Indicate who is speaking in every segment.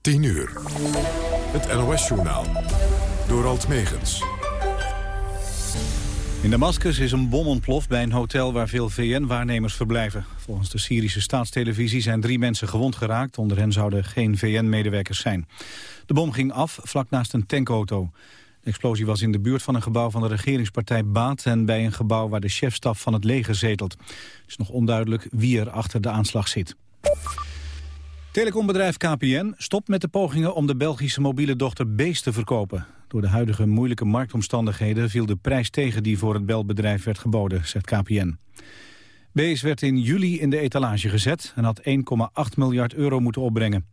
Speaker 1: 10 uur. Het NOS-journaal. Door Alt Megens.
Speaker 2: In Damascus is een bom ontploft bij een hotel waar veel VN-waarnemers verblijven. Volgens de Syrische staatstelevisie zijn drie mensen gewond geraakt. Onder hen zouden geen VN-medewerkers zijn. De bom ging af vlak naast een tankauto. De explosie was in de buurt van een gebouw van de regeringspartij Baat... en bij een gebouw waar de chefstaf van het leger zetelt. Het is nog onduidelijk wie er achter de aanslag zit. Telecombedrijf KPN stopt met de pogingen om de Belgische mobiele dochter Beest te verkopen. Door de huidige moeilijke marktomstandigheden viel de prijs tegen die voor het belbedrijf werd geboden, zegt KPN. Bees werd in juli in de etalage gezet en had 1,8 miljard euro moeten opbrengen.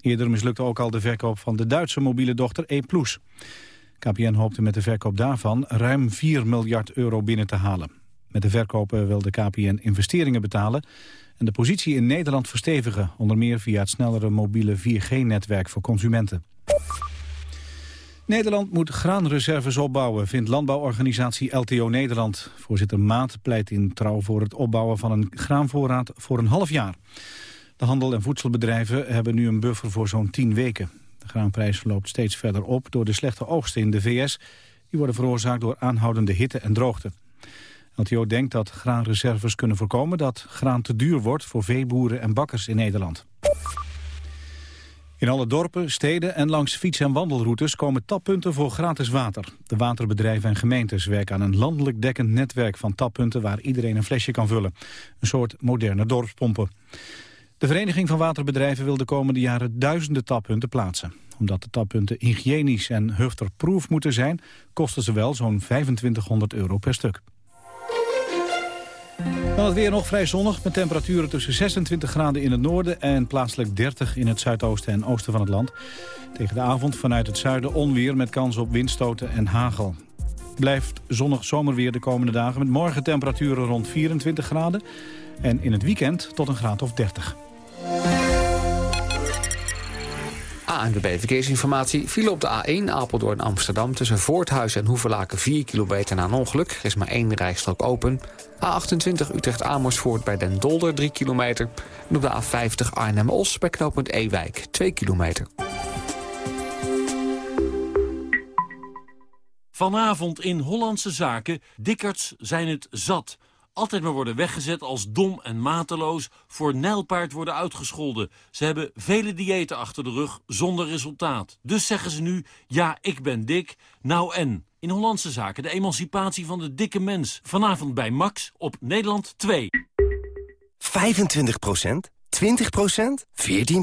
Speaker 2: Eerder mislukte ook al de verkoop van de Duitse mobiele dochter E+. KPN hoopte met de verkoop daarvan ruim 4 miljard euro binnen te halen. Met de verkopen wil de KPN investeringen betalen en de positie in Nederland verstevigen, onder meer via het snellere mobiele 4G-netwerk voor consumenten. Nederland moet graanreserves opbouwen, vindt landbouworganisatie LTO Nederland. Voorzitter Maat pleit in trouw voor het opbouwen van een graanvoorraad voor een half jaar. De handel- en voedselbedrijven hebben nu een buffer voor zo'n 10 weken. De graanprijs loopt steeds verder op door de slechte oogsten in de VS. Die worden veroorzaakt door aanhoudende hitte en droogte. LTO denkt dat graanreserves kunnen voorkomen dat graan te duur wordt voor veeboeren en bakkers in Nederland. In alle dorpen, steden en langs fiets- en wandelroutes komen tappunten voor gratis water. De waterbedrijven en gemeentes werken aan een landelijk dekkend netwerk van tappunten waar iedereen een flesje kan vullen. Een soort moderne dorpspompen. De Vereniging van Waterbedrijven wil de komende jaren duizenden tappunten plaatsen. Omdat de tappunten hygiënisch en hufterproof moeten zijn, kosten ze wel zo'n 2500 euro per stuk. Dan het weer nog vrij zonnig met temperaturen tussen 26 graden in het noorden en plaatselijk 30 in het zuidoosten en oosten van het land. Tegen de avond vanuit het zuiden onweer met kans op windstoten en hagel. Blijft zonnig zomerweer de komende dagen met morgen temperaturen rond 24 graden en in het weekend tot een graad of 30.
Speaker 3: ANWB Verkeersinformatie viel op de A1 Apeldoorn Amsterdam... tussen Voorthuis en Hoevelaken 4 kilometer na een ongeluk. Er is maar één rijstrook open. A28 Utrecht Amersfoort bij Den Dolder 3 kilometer. En op de A50 Arnhem-Os bij knooppunt Ewijk 2 kilometer.
Speaker 4: Vanavond in Hollandse Zaken, dikkerts zijn het zat altijd maar worden weggezet als dom en mateloos, voor nijlpaard worden uitgescholden. Ze hebben vele diëten achter de rug, zonder resultaat. Dus zeggen ze nu, ja, ik ben dik, nou en. In Hollandse Zaken, de emancipatie van de dikke mens. Vanavond bij Max op Nederland 2.
Speaker 5: 25% 20% 14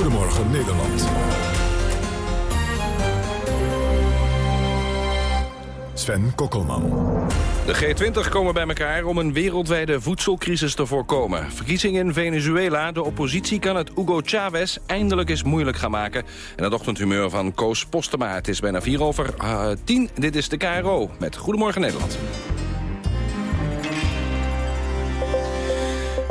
Speaker 1: Goedemorgen Nederland. Sven Kokkelman.
Speaker 6: De G20 komen bij elkaar om een wereldwijde voedselcrisis te voorkomen. Verkiezingen in Venezuela. De oppositie kan het Hugo Chavez eindelijk eens moeilijk gaan maken. En het ochtendhumeur van Koos Postema. Het is bijna 4 over uh, 10. Dit is de KRO met Goedemorgen Nederland.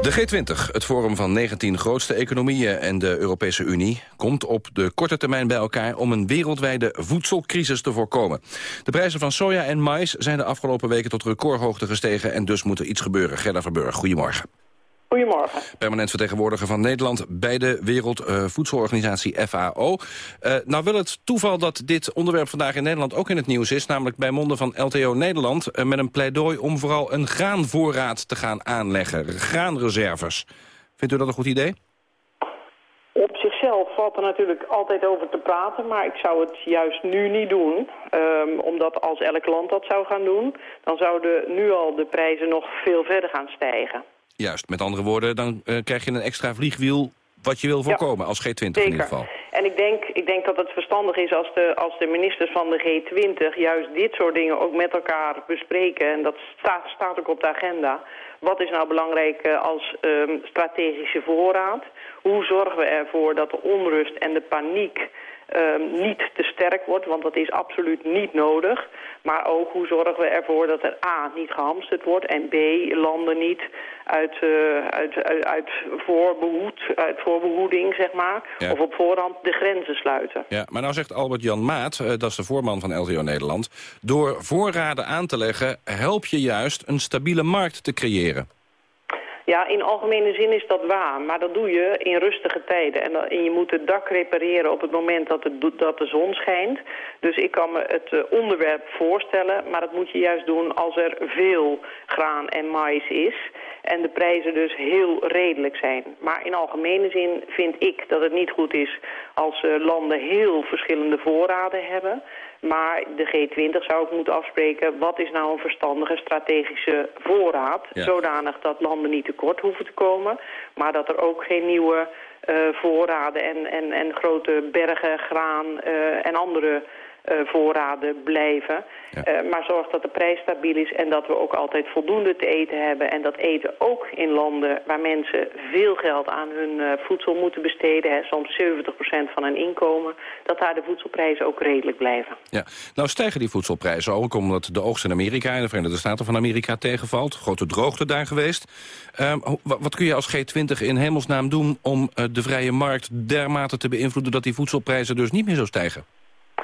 Speaker 6: De G20, het forum van 19 grootste economieën en de Europese Unie... komt op de korte termijn bij elkaar om een wereldwijde voedselcrisis te voorkomen. De prijzen van soja en mais zijn de afgelopen weken tot recordhoogte gestegen... en dus moet er iets gebeuren. Gerda Verburg, goedemorgen.
Speaker 7: Goedemorgen.
Speaker 6: Permanent vertegenwoordiger van Nederland bij de Wereldvoedselorganisatie uh, FAO. Uh, nou wil het toeval dat dit onderwerp vandaag in Nederland ook in het nieuws is... namelijk bij monden van LTO Nederland... Uh, met een pleidooi om vooral een graanvoorraad te gaan aanleggen. Graanreserves. Vindt u dat een goed idee?
Speaker 7: Op zichzelf valt er natuurlijk altijd over te praten, maar ik zou het juist nu niet doen. Um, omdat als elk land dat zou gaan doen, dan zouden nu al de prijzen nog veel verder gaan stijgen.
Speaker 6: Juist, met andere woorden, dan uh, krijg je een extra vliegwiel wat je wil voorkomen, ja, als G20
Speaker 7: zeker.
Speaker 6: in ieder geval.
Speaker 7: En ik denk, ik denk dat het verstandig is als de, als de ministers van de G20 juist dit soort dingen ook met elkaar bespreken. En dat staat, staat ook op de agenda. Wat is nou belangrijk als um, strategische voorraad? Hoe zorgen we ervoor dat de onrust en de paniek um, niet te sterk wordt, want dat is absoluut niet nodig. Maar ook hoe zorgen we ervoor dat er A, niet gehamsterd wordt... en B, landen niet uit, uh, uit, uit, uit, voorbehoed, uit voorbehoeding, zeg maar... of op voorhand de grenzen sluiten.
Speaker 6: Ja, maar nou zegt Albert-Jan Maat, uh, dat is de voorman van LTO Nederland... door voorraden aan te leggen help je juist een stabiele markt te creëren.
Speaker 7: Ja, in algemene zin is dat waar, maar dat doe je in rustige tijden. En, je moet het dak repareren op het moment dat, het, dat de zon schijnt. Dus ik kan me het uh, onderwerp voorstellen, maar dat moet je juist doen als er veel graan en mais is. En de prijzen dus heel redelijk zijn. Maar in algemene zin vind ik dat het niet goed is als uh, landen heel verschillende voorraden hebben... Maar de G20 zou ook moeten afspreken... wat is nou een verstandige strategische voorraad... zodanig dat landen niet tekort hoeven te komen... maar dat er ook geen nieuwe uh, voorraden en, en, en grote bergen graan uh, en andere voorraden blijven. Ja. Uh, maar zorg dat de prijs stabiel is en dat we ook altijd voldoende te eten hebben. En dat eten ook in landen waar mensen veel geld aan hun uh, voedsel moeten besteden. Hè, soms 70% van hun inkomen. Dat daar de voedselprijzen ook redelijk blijven.
Speaker 6: Ja, nou stijgen die voedselprijzen ook omdat de oogst in Amerika... en de Verenigde Staten van Amerika tegenvalt. Grote droogte daar geweest. Um, wat kun je als G20 in hemelsnaam doen om de vrije markt dermate te beïnvloeden... dat die voedselprijzen dus niet meer zo stijgen?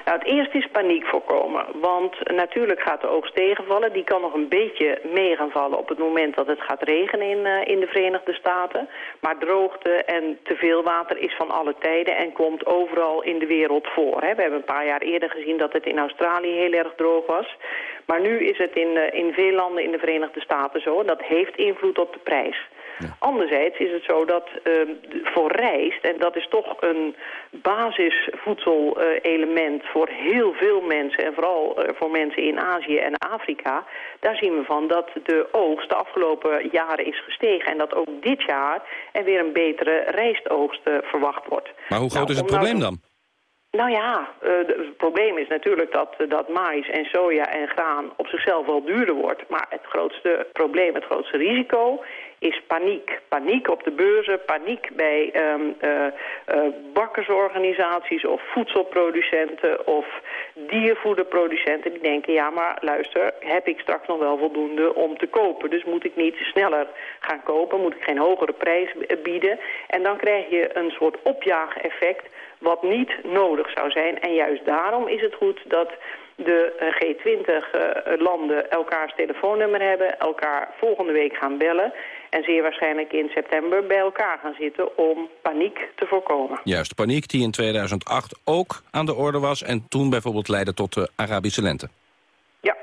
Speaker 7: Nou, het eerste is paniek voorkomen. Want natuurlijk gaat de oogst tegenvallen. Die kan nog een beetje mee gaan vallen op het moment dat het gaat regenen in, uh, in de Verenigde Staten. Maar droogte en te veel water is van alle tijden en komt overal in de wereld voor. Hè. We hebben een paar jaar eerder gezien dat het in Australië heel erg droog was. Maar nu is het in, uh, in veel landen in de Verenigde Staten zo. Dat heeft invloed op de prijs. Ja. Anderzijds is het zo dat uh, voor rijst, en dat is toch een basisvoedselelement voor heel veel mensen... en vooral uh, voor mensen in Azië en Afrika... daar zien we van dat de oogst de afgelopen jaren is gestegen... en dat ook dit jaar er weer een betere rijstoogst verwacht wordt.
Speaker 6: Maar hoe groot nou, is het probleem dan?
Speaker 7: Nou ja, uh, het probleem is natuurlijk dat, dat mais en soja en graan op zichzelf wel duurder wordt. Maar het grootste probleem, het grootste risico is paniek. Paniek op de beurzen, paniek bij um, uh, bakkersorganisaties of voedselproducenten of diervoederproducenten. Die denken, ja maar luister, heb ik straks nog wel voldoende om te kopen? Dus moet ik niet sneller gaan kopen, moet ik geen hogere prijs bieden? En dan krijg je een soort opjaageffect wat niet nodig zou zijn. En juist daarom is het goed dat de G20-landen uh, elkaars telefoonnummer hebben... elkaar volgende week gaan bellen... en zeer waarschijnlijk in september bij elkaar gaan zitten om paniek te voorkomen.
Speaker 6: Juist, paniek die in 2008 ook aan de orde was... en toen bijvoorbeeld leidde tot de Arabische lente.
Speaker 7: Ja,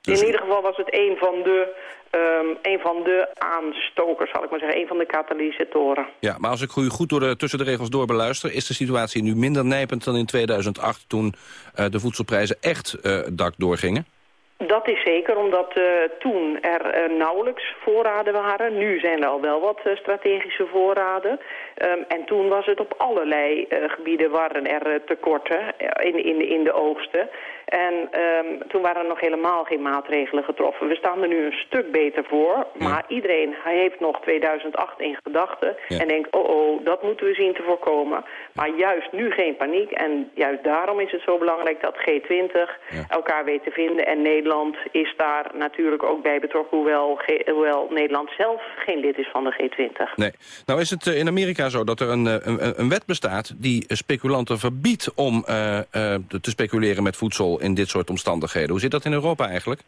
Speaker 7: dus... in ieder geval was het een van de um, een van de aanstokers, zal ik maar zeggen. Een van de katalysatoren.
Speaker 6: Ja, maar als ik u goed door de, tussen de regels door beluister... is de situatie nu minder nijpend dan in 2008... toen uh, de voedselprijzen echt uh, dak doorgingen?
Speaker 7: Dat is zeker, omdat uh, toen er uh, nauwelijks voorraden waren. Nu zijn er al wel wat uh, strategische voorraden. Um, en toen was het op allerlei gebieden waren er tekorten in, in, in de oogsten. En um, toen waren er nog helemaal geen maatregelen getroffen. We staan er nu een stuk beter voor. Maar ja. iedereen heeft nog 2008 in gedachten. Ja. En denkt, oh oh, dat moeten we zien te voorkomen. Maar juist nu geen paniek. En juist daarom is het zo belangrijk dat G20 ja. elkaar weet te vinden. En Nederland is daar natuurlijk ook bij betrokken. Hoewel, hoewel Nederland zelf geen lid is van de G20.
Speaker 6: Nee. Nou is het eh, in Amerika zo dat er een, een, een wet bestaat... die speculanten verbiedt om uh, uh, te speculeren met voedsel in dit soort omstandigheden. Hoe zit dat in Europa eigenlijk?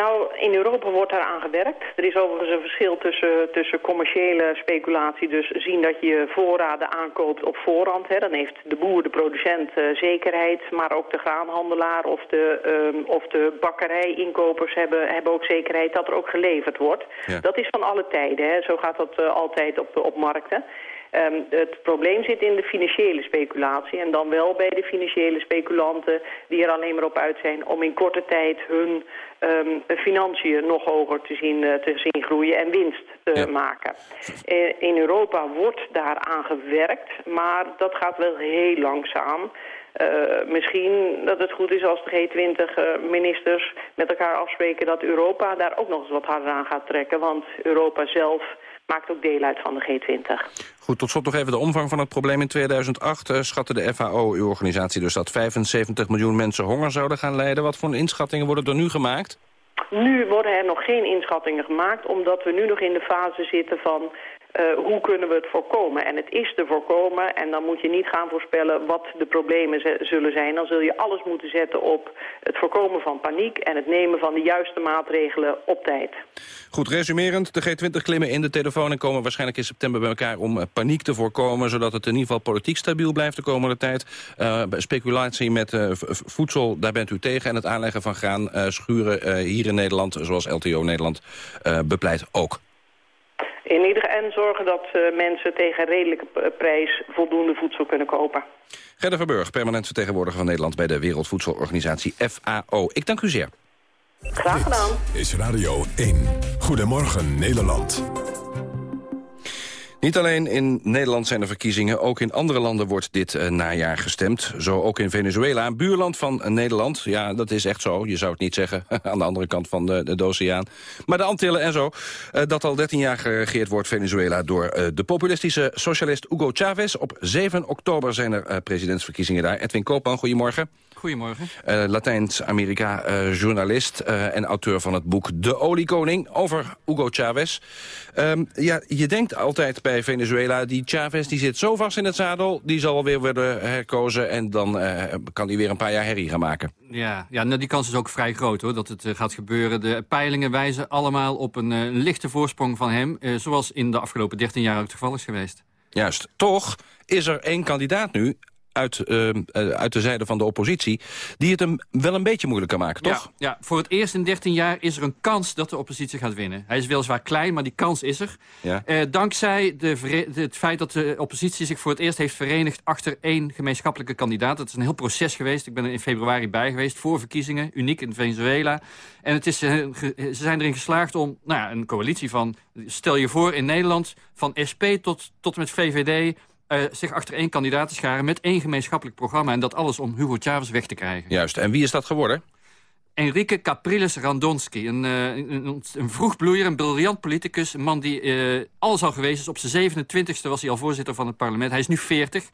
Speaker 7: Nou, in Europa wordt daar aan gewerkt. Er is overigens een verschil tussen, tussen commerciële speculatie, dus zien dat je voorraden aankoopt op voorhand. Hè. Dan heeft de boer, de producent uh, zekerheid, maar ook de graanhandelaar of de, um, of de bakkerijinkopers hebben, hebben ook zekerheid dat er ook geleverd wordt. Ja. Dat is van alle tijden, hè. zo gaat dat uh, altijd op, op markten. Um, het probleem zit in de financiële speculatie en dan wel bij de financiële speculanten die er alleen maar op uit zijn om in korte tijd hun um, financiën nog hoger te zien, uh, te zien groeien en winst te ja. maken. Uh, in Europa wordt daaraan gewerkt, maar dat gaat wel heel langzaam. Uh, misschien dat het goed is als de G20-ministers uh, met elkaar afspreken dat Europa daar ook nog eens wat harder aan gaat trekken. Want Europa zelf maakt ook deel uit van de G20.
Speaker 6: Goed, tot slot nog even de omvang van het probleem. In 2008 uh, schatte de FAO, uw organisatie, dus dat 75 miljoen mensen honger zouden gaan lijden. Wat voor inschattingen worden er nu gemaakt?
Speaker 7: Nu worden er nog geen inschattingen gemaakt, omdat we nu nog in de fase zitten van hoe kunnen we het voorkomen? En het is te voorkomen en dan moet je niet gaan voorspellen wat de problemen zullen zijn. Dan zul je alles moeten zetten op het voorkomen van paniek en het nemen van de juiste maatregelen op tijd.
Speaker 6: Goed, resumerend, de G20 klimmen in de telefoon en komen waarschijnlijk in september bij elkaar om uh, paniek te voorkomen, zodat het in ieder geval politiek stabiel blijft de komende tijd. Uh, speculatie met voedsel, daar bent u tegen en het aanleggen van graan schuren hier in Nederland, zoals LTO Nederland bepleit ook.
Speaker 7: In ieder en zorgen dat uh, mensen tegen een redelijke prijs voldoende voedsel kunnen kopen.
Speaker 6: Gerda Verburg, permanent vertegenwoordiger van Nederland bij de Wereldvoedselorganisatie FAO. Ik dank u zeer.
Speaker 7: Graag gedaan.
Speaker 1: Is Radio 1. Goedemorgen Nederland.
Speaker 6: Niet alleen in Nederland zijn er verkiezingen, ook in andere landen wordt dit uh, najaar gestemd. Zo ook in Venezuela, een buurland van uh, Nederland. Ja, dat is echt zo, je zou het niet zeggen, aan de andere kant van de, de oceaan. Maar de Antillen en zo, uh, dat al 13 jaar geregeerd wordt Venezuela... door de populistische socialist Hugo Chavez. Op 7 oktober zijn er presidentsverkiezingen daar. Edwin Koopman, goedemorgen.
Speaker 8: Goedemorgen.
Speaker 6: Uh, Latijns-Amerika uh, journalist uh, en auteur van het boek De Oliekoning over Hugo Chavez. Um, ja, je denkt altijd bij Venezuela, die Chavez die zit zo vast in het zadel... die zal weer worden herkozen en dan kan hij weer een paar jaar herrie gaan maken.
Speaker 8: Ja, ja nou, die kans is ook vrij groot hoor, dat het gaat gebeuren. De peilingen wijzen allemaal op een lichte voorsprong van hem... zoals in de afgelopen 13 jaar ook het geval is geweest.
Speaker 6: Juist. Toch is er één kandidaat nu uit, uh, uit de zijde van de oppositie... die het hem wel een beetje moeilijk kan maken, toch?
Speaker 8: Ja, ja, voor het eerst in 13 jaar is er een kans dat de oppositie gaat winnen. Hij is weliswaar klein, maar die kans is er. Ja. Uh, dankzij de, het feit dat de oppositie zich voor het eerst heeft verenigd... achter één gemeenschappelijke kandidaat. Dat is een heel proces geweest. Ik ben er in februari bij geweest voor verkiezingen. Uniek in Venezuela. En het is, uh, ze zijn erin geslaagd om nou ja, een coalitie van... stel je voor in Nederland van SP tot, tot met VVD uh, zich achter één kandidaat te scharen met één gemeenschappelijk programma. En dat alles om Hugo Chavez weg te krijgen.
Speaker 6: Juist. En wie is dat geworden?
Speaker 8: Enrique Capriles Randonski, een, uh, een, een vroegbloeier, een briljant politicus. Een man die uh, alles al geweest is. Op zijn 27e was hij al voorzitter van het parlement. Hij is nu 40,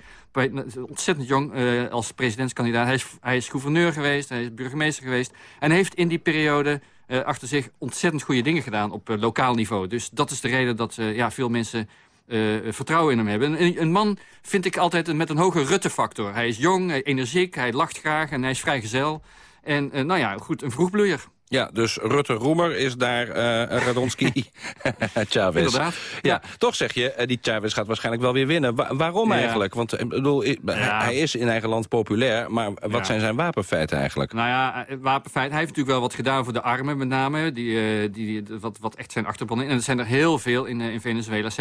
Speaker 8: ontzettend jong uh, als presidentskandidaat. Hij is, hij is gouverneur geweest, hij is burgemeester geweest. En heeft in die periode achter zich ontzettend goede dingen gedaan op lokaal niveau. Dus dat is de reden dat ja, veel mensen uh, vertrouwen in hem hebben. Een, een, man vind ik altijd met een hoge Rutte-factor. Hij is jong, energiek, hij lacht graag en hij is vrijgezel. En uh, nou ja, goed, een vroegbloeier.
Speaker 6: Ja, dus Rutte-Roemer is daar uh, Radonski Chavez.
Speaker 8: Inderdaad.
Speaker 6: Ja, toch zeg je, die Chavez gaat waarschijnlijk wel weer winnen. waarom ja. eigenlijk? Want ik bedoel, ja. hij is in eigen land populair, maar wat zijn zijn wapenfeiten eigenlijk?
Speaker 8: Nou ja, wapenfeiten, hij heeft natuurlijk wel wat gedaan voor de armen met name, die, die, wat, wat echt zijn achterban. En er zijn er heel veel in, in Venezuela. 70%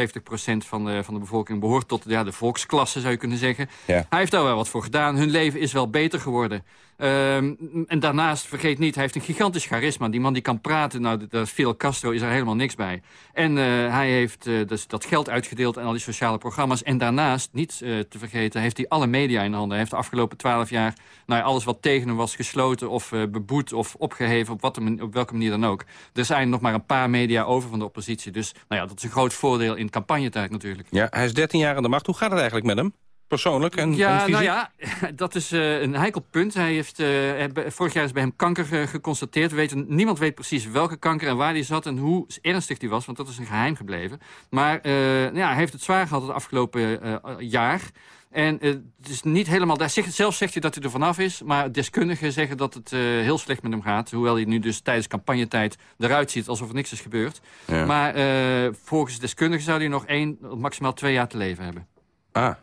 Speaker 8: van de, van de bevolking behoort tot ja, de volksklasse, zou je kunnen zeggen. Hij heeft daar wel wat voor gedaan. Hun leven is wel beter geworden. Um, en daarnaast, vergeet niet, hij heeft een gigantisch charisma. Die man die kan praten, nou, dat Castro is er helemaal niks bij. En uh, hij heeft uh, dus dat geld uitgedeeld aan al die sociale programma's. En daarnaast, niet uh, te vergeten, heeft hij alle media in handen. Hij heeft de afgelopen twaalf jaar nou, alles wat tegen hem was gesloten... of beboet of opgeheven, op, wat, op welke manier dan ook. Er zijn nog maar een paar media over van de oppositie. Dus nou ja, dat is een groot voordeel in campagnetijd natuurlijk.
Speaker 6: Ja, hij is 13 jaar aan de macht. Hoe gaat het eigenlijk met hem? Persoonlijk en,
Speaker 8: ja,
Speaker 6: en
Speaker 8: nou ja, dat is uh, een heikel punt. Hij heeft, uh, vorig jaar is bij hem kanker geconstateerd. We weten, niemand weet precies welke kanker en waar die zat... en hoe ernstig die was, want dat is een geheim gebleven. Maar ja, hij heeft het zwaar gehad het afgelopen jaar... En het is niet helemaal... Daar zegt, zelf zegt hij dat hij er vanaf is. Maar deskundigen zeggen dat het heel slecht met hem gaat. Hoewel hij nu dus tijdens campagnetijd eruit ziet alsof er niks is gebeurd. Ja. Maar volgens deskundigen zou hij nog één, maximaal twee jaar te leven hebben.
Speaker 6: Ah,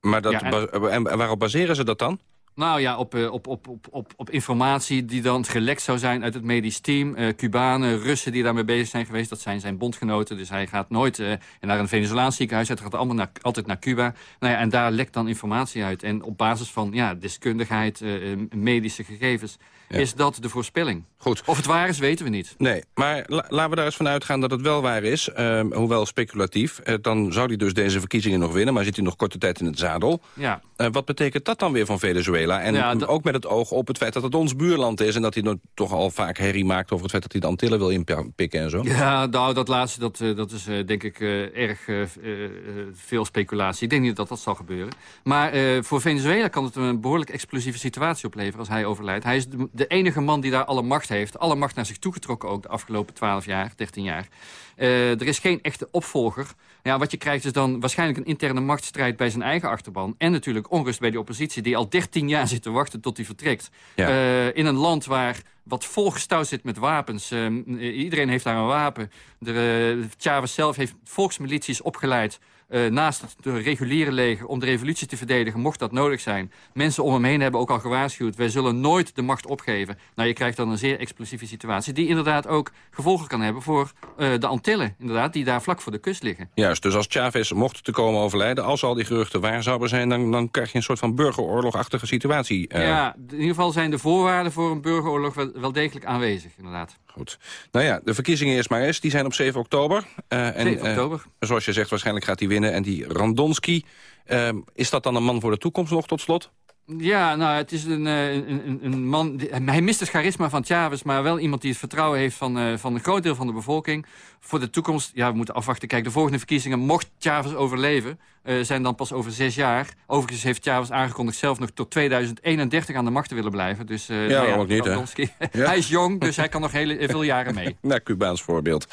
Speaker 6: maar dat, ja, en... en waarop baseren ze dat dan?
Speaker 8: Nou ja, op, op, op, op, op informatie die dan gelekt zou zijn uit het medisch team. Uh, Cubanen, Russen die daarmee bezig zijn geweest, dat zijn zijn bondgenoten. Dus hij gaat nooit uh, naar een Venezolaans ziekenhuis. Hij gaat allemaal naar, altijd naar Cuba. Nou ja, en daar lekt dan informatie uit. En op basis van ja, deskundigheid, uh, medische gegevens... Ja. is dat de voorspelling.
Speaker 6: Goed.
Speaker 8: Of het waar is, weten we niet.
Speaker 6: Nee, maar la laten we daar eens van uitgaan dat het wel waar is. Uh, hoewel speculatief. Uh, dan zou hij dus deze verkiezingen nog winnen... maar zit hij nog korte tijd in het zadel.
Speaker 8: Ja.
Speaker 6: Uh, wat betekent dat dan weer van Venezuela? En
Speaker 8: Ja,
Speaker 6: ook met het oog op het feit dat het ons buurland is... en dat hij nou toch al vaak herrie maakt over het feit dat hij de Antillen wil inpikken en zo.
Speaker 8: Ja, nou, dat laatste, dat, eh, dat is eh, denk ik eh, erg eh, eh, eh, veel speculatie. Ik denk niet dat dat zal gebeuren. Maar eh, voor Venezuela kan het een behoorlijk explosieve situatie opleveren als hij overlijdt. Hij is de, de enige man die daar alle macht heeft. Alle macht naar zich toegetrokken ook de afgelopen 12 jaar, 13 jaar. Eh, er is geen echte opvolger. Ja, wat je krijgt is dan waarschijnlijk een interne machtsstrijd bij zijn eigen achterban. En natuurlijk onrust bij de oppositie die al 13 jaar zit te wachten tot hij vertrekt.
Speaker 6: Ja.
Speaker 8: Eh, in een land waar wat volgestouwd zit met wapens. Eh, iedereen heeft daar een wapen. De, uh, Chavez zelf heeft volksmilities opgeleid... eh, naast het reguliere leger om de revolutie te verdedigen... mocht dat nodig zijn. Mensen om hem heen hebben ook al gewaarschuwd... wij zullen nooit de macht opgeven. Nou, je krijgt dan een zeer explosieve situatie... die inderdaad ook gevolgen kan hebben voor eh, de Antillen... Inderdaad, die daar vlak voor de kust liggen.
Speaker 6: Juist, dus als Chavez mocht te komen overlijden... als al die geruchten waar zouden zijn... dan, dan krijg je een soort van burgeroorlogachtige situatie. eh.
Speaker 8: Ja, in ieder geval zijn de voorwaarden voor een burgeroorlog... wel, wel degelijk aanwezig, inderdaad.
Speaker 6: Goed. Nou ja, de verkiezingen eerst maar eens. Die zijn op 7 oktober. Eh, en,
Speaker 8: 7
Speaker 6: eh,
Speaker 8: oktober.
Speaker 6: zoals je zegt, waarschijnlijk gaat hij winnen. En die Randonski, eh, is dat dan een man voor de toekomst nog tot slot?
Speaker 8: Ja, nou, het is een, eh, een, een, man... die- Hij mist het charisma van Chavez... maar wel iemand die het vertrouwen heeft van, eh, van een groot deel van de bevolking. Voor de toekomst, ja, we moeten afwachten. Kijk, de volgende verkiezingen, mocht Chavez overleven... eh, zijn dan pas over zes jaar. Overigens heeft Chavez aangekondigd zelf nog tot 2031 aan de macht te willen blijven. Dus, nou
Speaker 6: waarom ook niet, hè? Ja.
Speaker 8: Hij is jong, dus hij kan nog hele, veel jaren mee.
Speaker 6: Nou, Cubaans voorbeeld.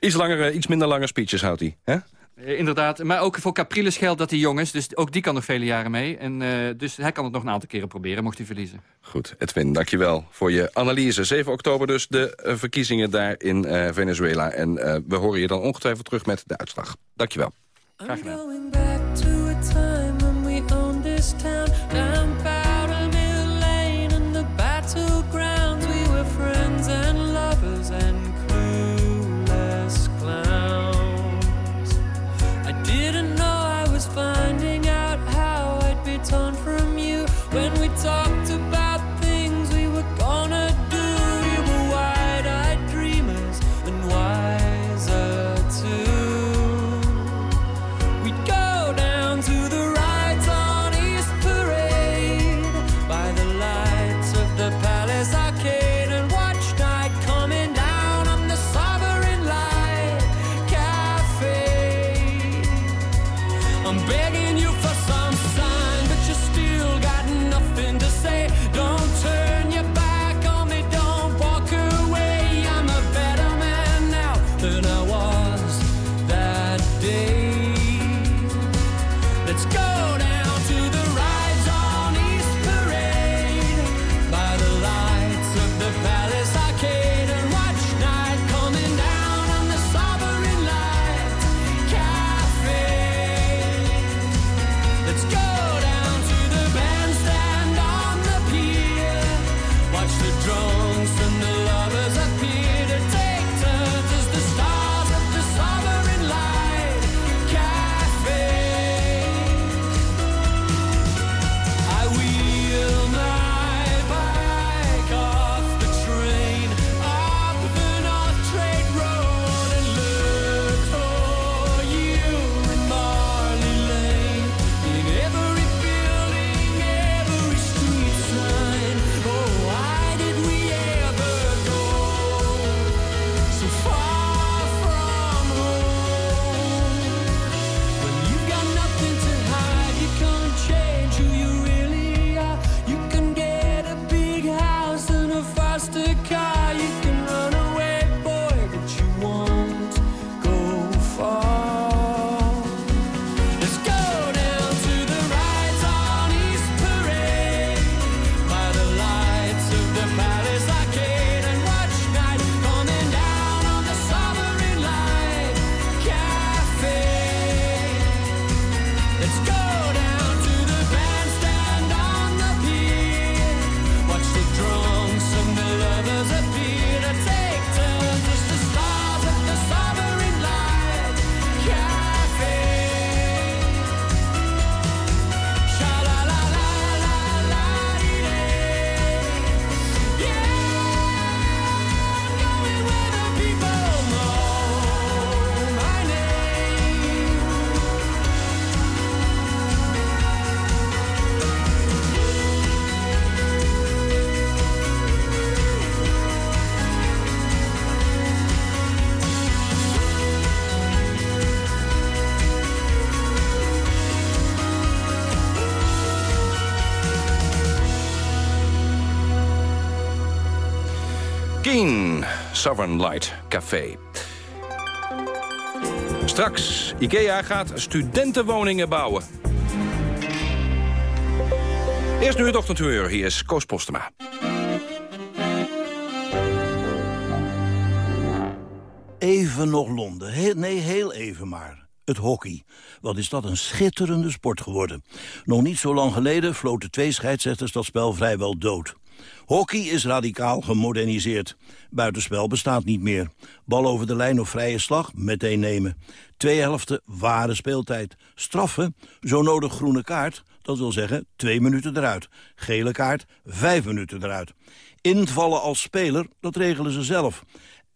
Speaker 6: Iets, langere, iets minder lange speeches houdt hij. Hè?
Speaker 8: Eh, inderdaad, maar ook voor Capriles geldt dat hij jong is. Dus ook die kan nog vele jaren mee. En, eh, dus hij kan het nog een aantal keren proberen, mocht hij verliezen.
Speaker 6: Goed, Edwin, dankjewel voor je analyse. 7 oktober dus de eh, verkiezingen daar in eh, Venezuela. En eh, we horen je dan ongetwijfeld terug met de uitslag. Dankjewel.
Speaker 8: Graag gedaan.
Speaker 6: Sovereign Light Café. Straks, IKEA gaat studentenwoningen bouwen. Eerst nu het ochtendhumeur. Hier is Koos Postema.
Speaker 9: Even nog Londen. Nee, heel even maar. Het hockey. Wat is dat een schitterende sport geworden. Nog niet zo lang geleden floten twee scheidsrechters dat spel vrijwel dood. Hockey is radicaal gemoderniseerd. Buitenspel bestaat niet meer. Bal over de lijn of vrije slag, meteen nemen. Twee helften, ware speeltijd. Straffen, zo nodig groene kaart, dat wil zeggen twee minuten eruit. Gele kaart, vijf minuten eruit. Invallen als speler, dat regelen ze zelf.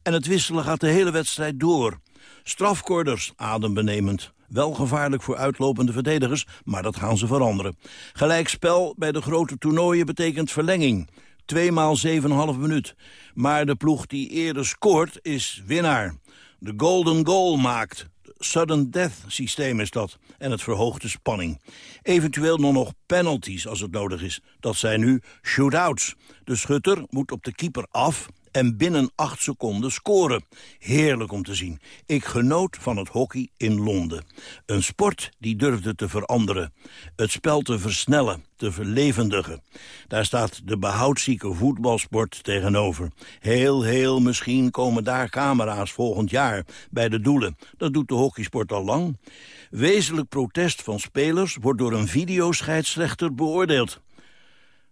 Speaker 9: En het wisselen gaat de hele wedstrijd door. Strafkorders, adembenemend. Wel gevaarlijk voor uitlopende verdedigers, maar dat gaan ze veranderen. Gelijkspel bij de grote toernooien betekent verlenging. Tweemaal 7,5 minuut. Maar de ploeg die eerder scoort is winnaar. De golden goal maakt. Sudden death systeem is dat. En het verhoogt de spanning. Eventueel nog nog penalties als het nodig is. Dat zijn nu shootouts. De schutter moet op de keeper af en binnen acht seconden scoren. Heerlijk om te zien. Ik genoot van het hockey in Londen. Een sport die durfde te veranderen. Het spel te versnellen, te verlevendigen. Daar staat de behoudzieke voetbalsport tegenover. Heel, heel misschien komen daar camera's volgend jaar bij de doelen. Dat doet de hockeysport al lang. Wezenlijk protest van spelers wordt door een videoscheidsrechter beoordeeld.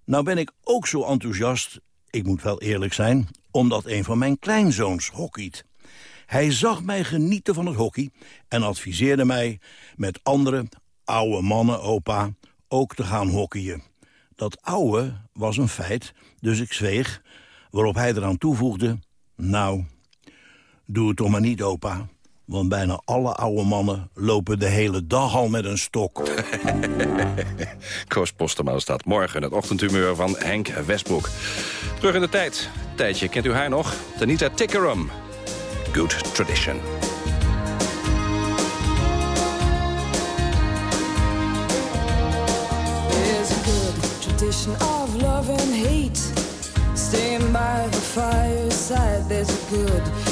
Speaker 9: Nou ben ik ook zo enthousiast, ik moet wel eerlijk zijn... omdat een van mijn kleinzoons hockeyt. Hij zag mij genieten van het hockey en adviseerde mij... met andere oude mannen, opa, ook te gaan hockeyen. Dat oude was een feit, dus ik zweeg... waarop hij eraan toevoegde... nou, doe het toch maar niet, opa... Want bijna alle oude mannen lopen de hele dag al met een stok.
Speaker 6: Koos Postema staat morgen het ochtendhumeur van Henk Westbroek. Terug in de tijd. Tijdje, kent u haar nog? Tanita Tickerum. Good Tradition.
Speaker 10: There's a good tradition of love and hate. Staying by the fireside, there's a good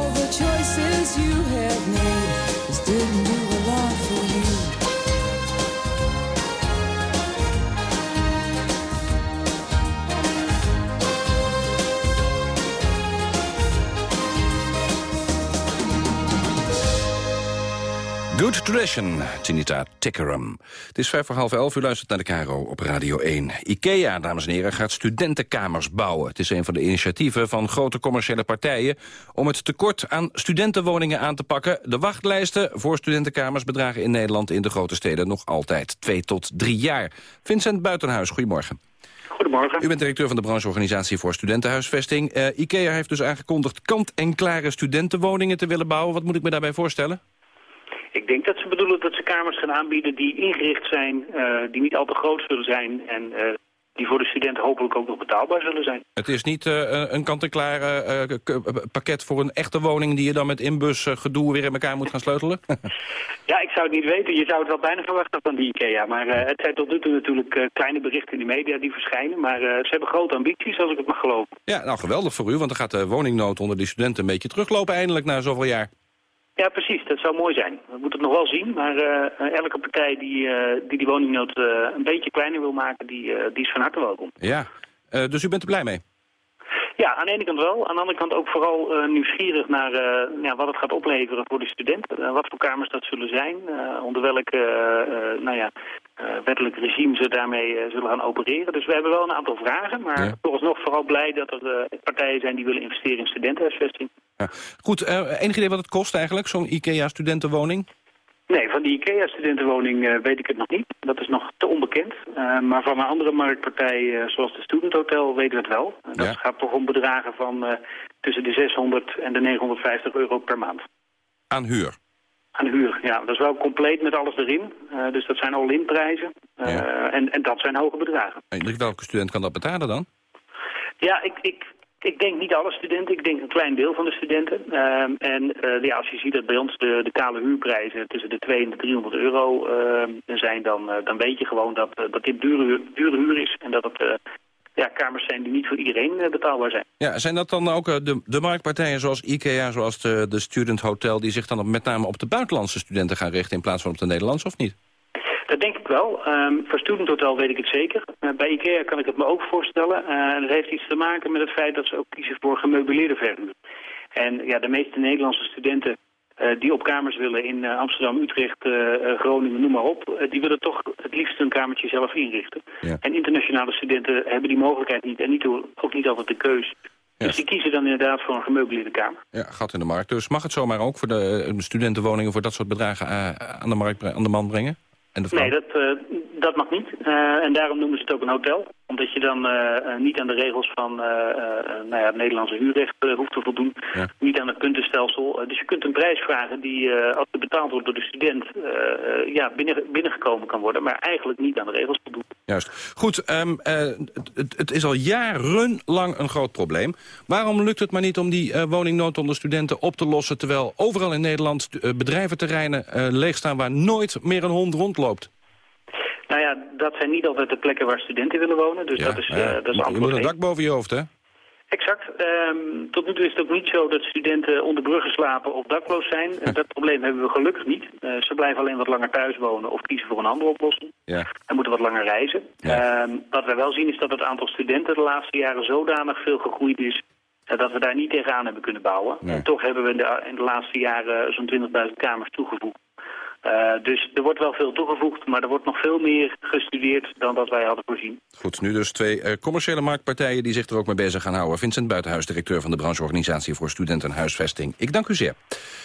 Speaker 6: Good Tradition, Tinita Tickerum. Het is vijf voor half elf, u luistert naar de Caro op Radio 1. IKEA, dames en heren, gaat studentenkamers bouwen. Het is een van de initiatieven van grote commerciële partijen... om het tekort aan studentenwoningen aan te pakken. De wachtlijsten voor studentenkamers bedragen in Nederland... in de grote steden nog altijd twee tot drie jaar. Vincent Buitenhuis, goedemorgen.
Speaker 11: Goedemorgen.
Speaker 6: U bent directeur van de brancheorganisatie voor studentenhuisvesting. Eh, IKEA heeft dus aangekondigd kant-en-klare studentenwoningen te willen bouwen. Wat moet ik me daarbij voorstellen?
Speaker 11: Ik denk dat ze bedoelen dat ze kamers gaan aanbieden die ingericht zijn, eh, die niet al te groot zullen zijn en eh, die voor de studenten hopelijk ook nog betaalbaar zullen zijn.
Speaker 6: Het is niet eh, een kant-en-klaar eh, k- k- pakket voor een echte woning... die je dan met inbus gedoe weer in elkaar moet gaan sleutelen?
Speaker 11: Ja, ik zou het niet weten. Je zou het wel bijna verwachten van die IKEA. Maar het zijn tot nu toe natuurlijk kleine berichten in de media die verschijnen. Maar ze hebben grote ambities, als ik het mag geloven.
Speaker 6: ja, nou geweldig voor u, want dan gaat de woningnood onder die studenten... een beetje teruglopen eindelijk na zoveel jaar.
Speaker 11: Ja, precies. Dat zou mooi zijn. We moeten het nog wel zien. Maar eh, elke partij die, eh, die die woningnood eh, een beetje kleiner wil maken, die, eh, die is van harte welkom.
Speaker 6: Ja, Eh, dus u bent er blij mee?
Speaker 11: Ja, aan de ene kant wel. Aan de andere kant ook vooral eh, nieuwsgierig naar eh, ja, wat het gaat opleveren voor de studenten. Eh, wat voor kamers dat zullen zijn. eh, onder welk eh, eh, nou ja, eh, wettelijk regime ze daarmee eh, zullen gaan opereren. Dus we hebben wel een aantal vragen. Maar
Speaker 6: Ja.
Speaker 11: vooralsnog vooral blij dat er eh, partijen zijn die willen investeren in studentenhuisvesting.
Speaker 6: Ja. Goed, eh enig idee wat het kost eigenlijk, zo'n IKEA-studentenwoning?
Speaker 11: Nee, van die IKEA-studentenwoning eh, weet ik het nog niet. Dat is nog te onbekend. Eh, maar van een andere marktpartij, eh, zoals de Student Hotel, weten we het wel. Dat
Speaker 6: Ja.
Speaker 11: gaat toch om bedragen van eh, tussen de 600 en de 950 euro per maand.
Speaker 6: Aan huur.
Speaker 11: Aan huur, ja. Dat is wel compleet met alles erin. Eh, dus dat zijn all-in prijzen. Eh,
Speaker 6: Ja.
Speaker 11: en, en dat zijn hoge bedragen.
Speaker 6: En welke student kan dat betalen dan?
Speaker 11: Ja, ik, ik, ik denk niet alle studenten. Ik denk een klein deel van de studenten. Ehm, en eh, ja, als je ziet dat bij ons de, de kale huurprijzen tussen de 200 en de 300 euro ehm, zijn... Dan, dan weet je gewoon dat, dat dit dure, huur- dure huur is. En dat het ja, kamers zijn die niet voor iedereen eh, betaalbaar zijn.
Speaker 6: Ja, zijn dat dan ook eh, de, de marktpartijen zoals IKEA, zoals de, de Student Hotel... die zich dan op- met name op de buitenlandse studenten gaan richten... in plaats van op de Nederlandse, of niet?
Speaker 11: Dat denk ik wel. Ehm, voor Student Hotel weet ik het zeker. Eh, bij IKEA kan ik het me ook voorstellen. En dat heeft iets te maken met het feit dat ze ook kiezen voor gemeubileerde verhuur. En ja, de meeste Nederlandse studenten die op kamers willen in eh, Amsterdam, Utrecht, eh, eh, Groningen, noem maar op... eh, die willen toch het liefst hun kamertje zelf inrichten.
Speaker 6: Ja.
Speaker 11: En internationale studenten hebben die mogelijkheid niet en niet, ook niet altijd de keus.
Speaker 6: Ja.
Speaker 11: Dus die kiezen dan inderdaad voor een gemeubileerde kamer.
Speaker 6: Ja, gat in de markt. Dus mag het zomaar ook voor de eh, studentenwoningen... voor dat soort bedragen eh, aan, de markt, aan de man brengen? En de?
Speaker 11: Nee, dat, eh, dat mag niet. Eh, en daarom noemen ze het ook een hotel. Omdat je dan eh, eh, niet aan de regels van nou ja, het Nederlandse huurrecht hoeft te voldoen.
Speaker 6: Ja.
Speaker 11: Niet aan het puntenstelsel. Dus je kunt een prijs vragen die, als het betaald wordt door de student, ja, binnen, binnengekomen kan worden. Maar eigenlijk niet aan de regels voldoen.
Speaker 6: Juist. Goed, ehm, eh, het, het- is al jarenlang een groot probleem. Waarom lukt het maar niet om die woningnood onder studenten op te lossen... terwijl overal in Nederland bedrijventerreinen eh, leegstaan... waar nooit meer een hond rondloopt?
Speaker 11: Nou ja, dat zijn niet altijd de plekken waar studenten willen wonen. Dus dat is, eh,
Speaker 6: ja,
Speaker 11: dat is
Speaker 6: je
Speaker 11: antwoord
Speaker 6: moet een dak boven je hoofd, hè?
Speaker 11: Exact. Ehm, tot nu toe is het ook niet zo dat studenten onder bruggen slapen of dakloos zijn. Eh, Dat probleem hebben we gelukkig niet. Eh, ze blijven alleen wat langer thuis wonen of kiezen voor een andere oplossing.
Speaker 6: Ja.
Speaker 11: En moeten wat langer reizen.
Speaker 6: Ja.
Speaker 11: Ehm, wat wij wel zien is dat het aantal studenten de laatste jaren zodanig veel gegroeid is... eh, dat we daar niet tegenaan hebben kunnen bouwen.
Speaker 6: Nee.
Speaker 11: En toch hebben we in de, in de laatste jaren zo'n 20.000 kamers toegevoegd. Eh, dus er wordt wel veel toegevoegd, maar er wordt nog veel meer gestudeerd dan dat wij hadden voorzien.
Speaker 6: Goed, nu dus twee eh, commerciële marktpartijen die zich er ook mee bezig gaan houden. Vincent Buitenhuis, directeur van de brancheorganisatie voor studentenhuisvesting. Ik dank u zeer.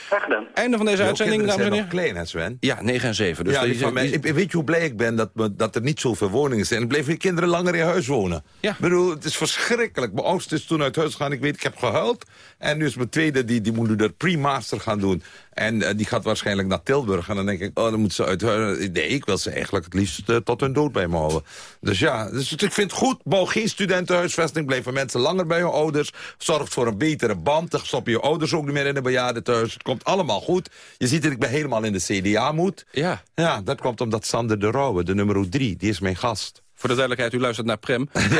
Speaker 11: Graag gedaan.
Speaker 6: Einde van deze
Speaker 12: Jouw
Speaker 6: uitzending,
Speaker 12: kinderen
Speaker 6: dames en
Speaker 12: zijn
Speaker 6: heren.
Speaker 12: nog klein, hè Sven?
Speaker 6: Ja, 9 en 7. Dus
Speaker 12: ja,
Speaker 6: die-
Speaker 12: die van mij,
Speaker 6: die-
Speaker 12: ik, weet je hoe blij ik ben dat, me- dat er niet zoveel woningen zijn? Dan bleven die kinderen langer in huis wonen.
Speaker 6: Ja.
Speaker 12: Ik bedoel, het is verschrikkelijk. Mijn oudste is toen uit huis gegaan. Ik weet, ik heb gehuild. En nu is mijn tweede, die, die moet nu de pre-master gaan doen. En eh, die gaat waarschijnlijk naar Tilburg. En dan denk ik, oh, dan moet ze uit huis. Nee, ik wil ze eigenlijk het liefst eh, tot hun dood bij me houden. Dus ja, dus ik vind het goed. Bouw geen studentenhuisvesting. Blijven mensen langer bij hun ouders. Zorgt voor een betere band. Dan stop je ouders ook niet meer in een bejaardentehuis. Het komt allemaal goed. Je ziet dat ik ben helemaal in de CDA-moed.
Speaker 6: Ja,
Speaker 12: Ja, dat komt omdat Sander de Rauwe, de nummer 3, die is mijn gast.
Speaker 6: Voor de duidelijkheid, u luistert naar Prem.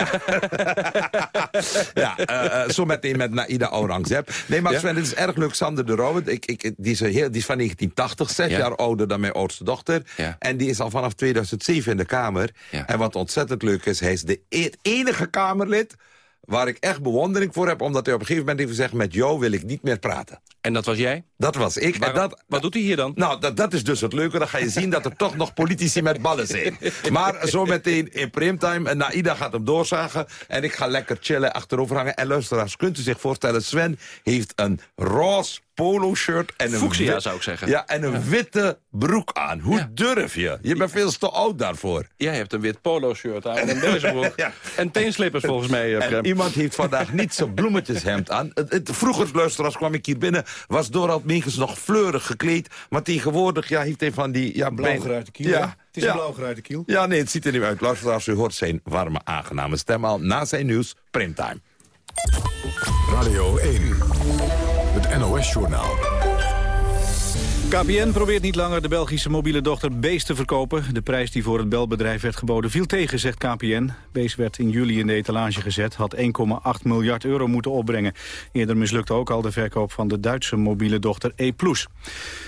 Speaker 12: Ja, eh, eh, zo meteen met Naida Aurangzeb. Nee, maar
Speaker 6: Ja?
Speaker 12: Sven, het is erg leuk. Sander de Rauwe, ik, ik, die, is heel, die is van 1980, zes
Speaker 6: Ja.
Speaker 12: jaar ouder dan mijn oudste dochter.
Speaker 6: Ja.
Speaker 12: En die is al vanaf 2007 in de Kamer.
Speaker 6: Ja.
Speaker 12: En wat ontzettend leuk is, hij is de e- het enige Kamerlid... waar ik echt bewondering voor heb, omdat hij op een gegeven moment heeft gezegd... met jou wil ik niet meer praten.
Speaker 6: En dat was jij?
Speaker 12: Dat was ik. en dat,
Speaker 6: wat doet hij hier dan?
Speaker 12: Nou, dat, dat is dus het leuke. Dan ga je zien dat er toch nog politici met ballen zijn. Maar zometeen in primetime. En Naida gaat hem doorzagen. En ik ga lekker chillen, achterover hangen. En luisteraars, kunt u zich voorstellen... Sven heeft een roze polo-shirt en een,
Speaker 6: Fuchsia,
Speaker 12: wit-
Speaker 6: zou ik zeggen.
Speaker 12: Ja, en een witte broek aan. Hoe durf je? Je bent veel te oud daarvoor.
Speaker 6: Jij hebt een wit polo-shirt aan en een bezembroek.
Speaker 12: Ja.
Speaker 6: En teenslippers volgens mij. eh,
Speaker 12: En
Speaker 6: Prem.
Speaker 12: iemand heeft vandaag niet zijn bloemetjeshemd aan. Het, het, vroeger, luisteraars, kwam ik hier binnen... was Dorald Megens nog fleurig gekleed. Maar tegenwoordig ja, heeft hij van die... Ja,
Speaker 1: Blauwgeruite kiel,
Speaker 12: Ja?
Speaker 1: Het is
Speaker 12: ja.
Speaker 1: een blauwgeruite kiel.
Speaker 12: Ja, nee, het ziet er niet uit. Luisteraars, u hoort zijn warme, aangename stem al... na zijn nieuws, Primtime.
Speaker 1: Radio 1. Het NOS-journaal.
Speaker 2: KPN probeert niet langer de Belgische mobiele dochter Bees te verkopen. De prijs die voor het belbedrijf werd geboden viel tegen, zegt KPN. Bees werd in juli in de etalage gezet, had 1,8 miljard euro moeten opbrengen. Eerder mislukte ook al de verkoop van de Duitse mobiele dochter E+.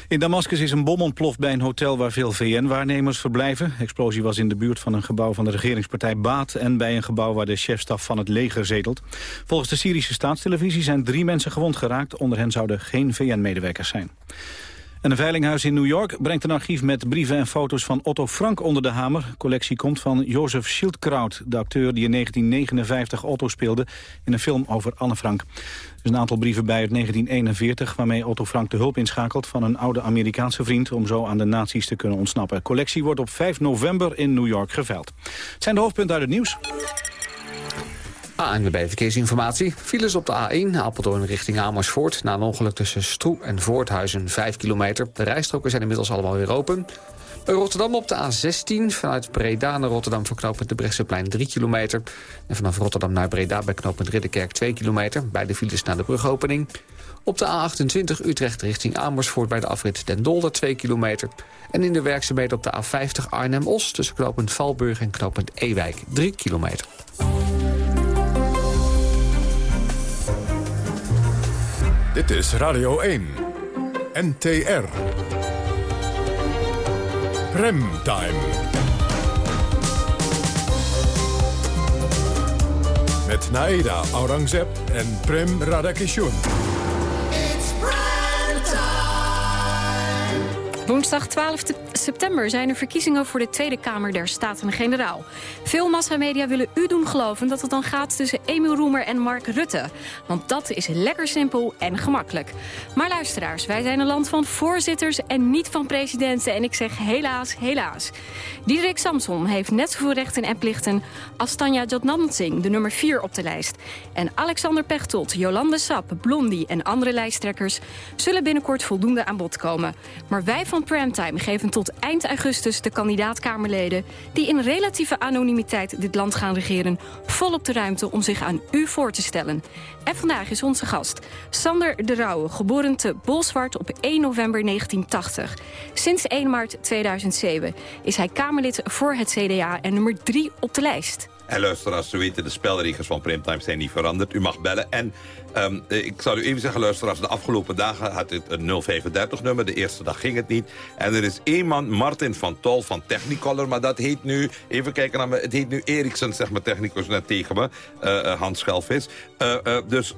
Speaker 2: In Damascus is een bom ontploft bij een hotel waar veel VN-waarnemers verblijven. Explosie was in de buurt van een gebouw van de regeringspartij Baat... en bij een gebouw waar de chefstaf van het leger zetelt. Volgens de Syrische staatstelevisie zijn drie mensen gewond geraakt. Onder hen zouden geen VN-medewerkers zijn. En een veilinghuis in New York brengt een archief met brieven en foto's van Otto Frank onder de hamer. Collectie komt van Jozef Schildkraut, de acteur die in 1959 Otto speelde in een film over Anne Frank. Er is een aantal brieven bij uit 1941 waarmee Otto Frank de hulp inschakelt van een oude Amerikaanse vriend om zo aan de nazi's te kunnen ontsnappen. Collectie wordt op 5 november in New York geveild. Het zijn de hoofdpunten uit het nieuws.
Speaker 3: ANWB Verkeersinformatie. Files op de A1 Apeldoorn richting Amersfoort... na een ongeluk tussen Stroe en Voorthuizen 5 kilometer. De rijstroken zijn inmiddels allemaal weer open. Bij Rotterdam op de A16 vanuit Breda naar Rotterdam... voor knooppunt de Brechtseplein 3 kilometer. En vanaf Rotterdam naar Breda bij knooppunt Ridderkerk 2 kilometer. Beide files naar de brugopening. Op de A28 Utrecht richting Amersfoort bij de afrit Den Dolder 2 kilometer. En in de werkzaamheden op de A50 Arnhem-Os... tussen knooppunt Valburg en knooppunt Ewijk 3 kilometer.
Speaker 1: Dit is Radio 1. NTR. Premtime. Met Naeda Aurangzeb en Prem Radakishun.
Speaker 13: Woensdag 12 te- september zijn er verkiezingen voor de Tweede Kamer der Staten-Generaal. Veel massamedia willen u doen geloven dat het dan gaat tussen Emiel Roemer en Mark Rutte. Want dat is lekker simpel en gemakkelijk. Maar luisteraars, wij zijn een land van voorzitters en niet van presidenten. En ik zeg helaas, helaas. Diederik Samson heeft net zoveel rechten en plichten als Tanja Jotnansing, de nummer 4 op de lijst. En Alexander Pechtold, Jolande Sap, Blondie en andere lijsttrekkers zullen binnenkort voldoende aan bod komen. Maar wij van Primetime geven tot eind augustus de kandidaat-Kamerleden... die in relatieve anonimiteit dit land gaan regeren... volop de ruimte om zich aan u voor te stellen. En vandaag is onze gast Sander de Rauwe, geboren te Bolsward op 1 november 1980. Sinds 1 maart 2007 is hij Kamerlid voor het CDA en nummer 3 op de lijst.
Speaker 12: En luisteraars, ze weten, de spelregels van Primtime zijn niet veranderd. U mag bellen. En ehm, eh, ik zal u even zeggen, luisteraars, de afgelopen dagen had het een 035-nummer. De eerste dag ging het niet. En er is één man, Martin van Tol van Technicolor. Maar dat heet nu, even kijken naar me, het heet nu Ericsson, zeg maar technicus net tegen me. eh, eh, Hans Schelvis. Eh, dus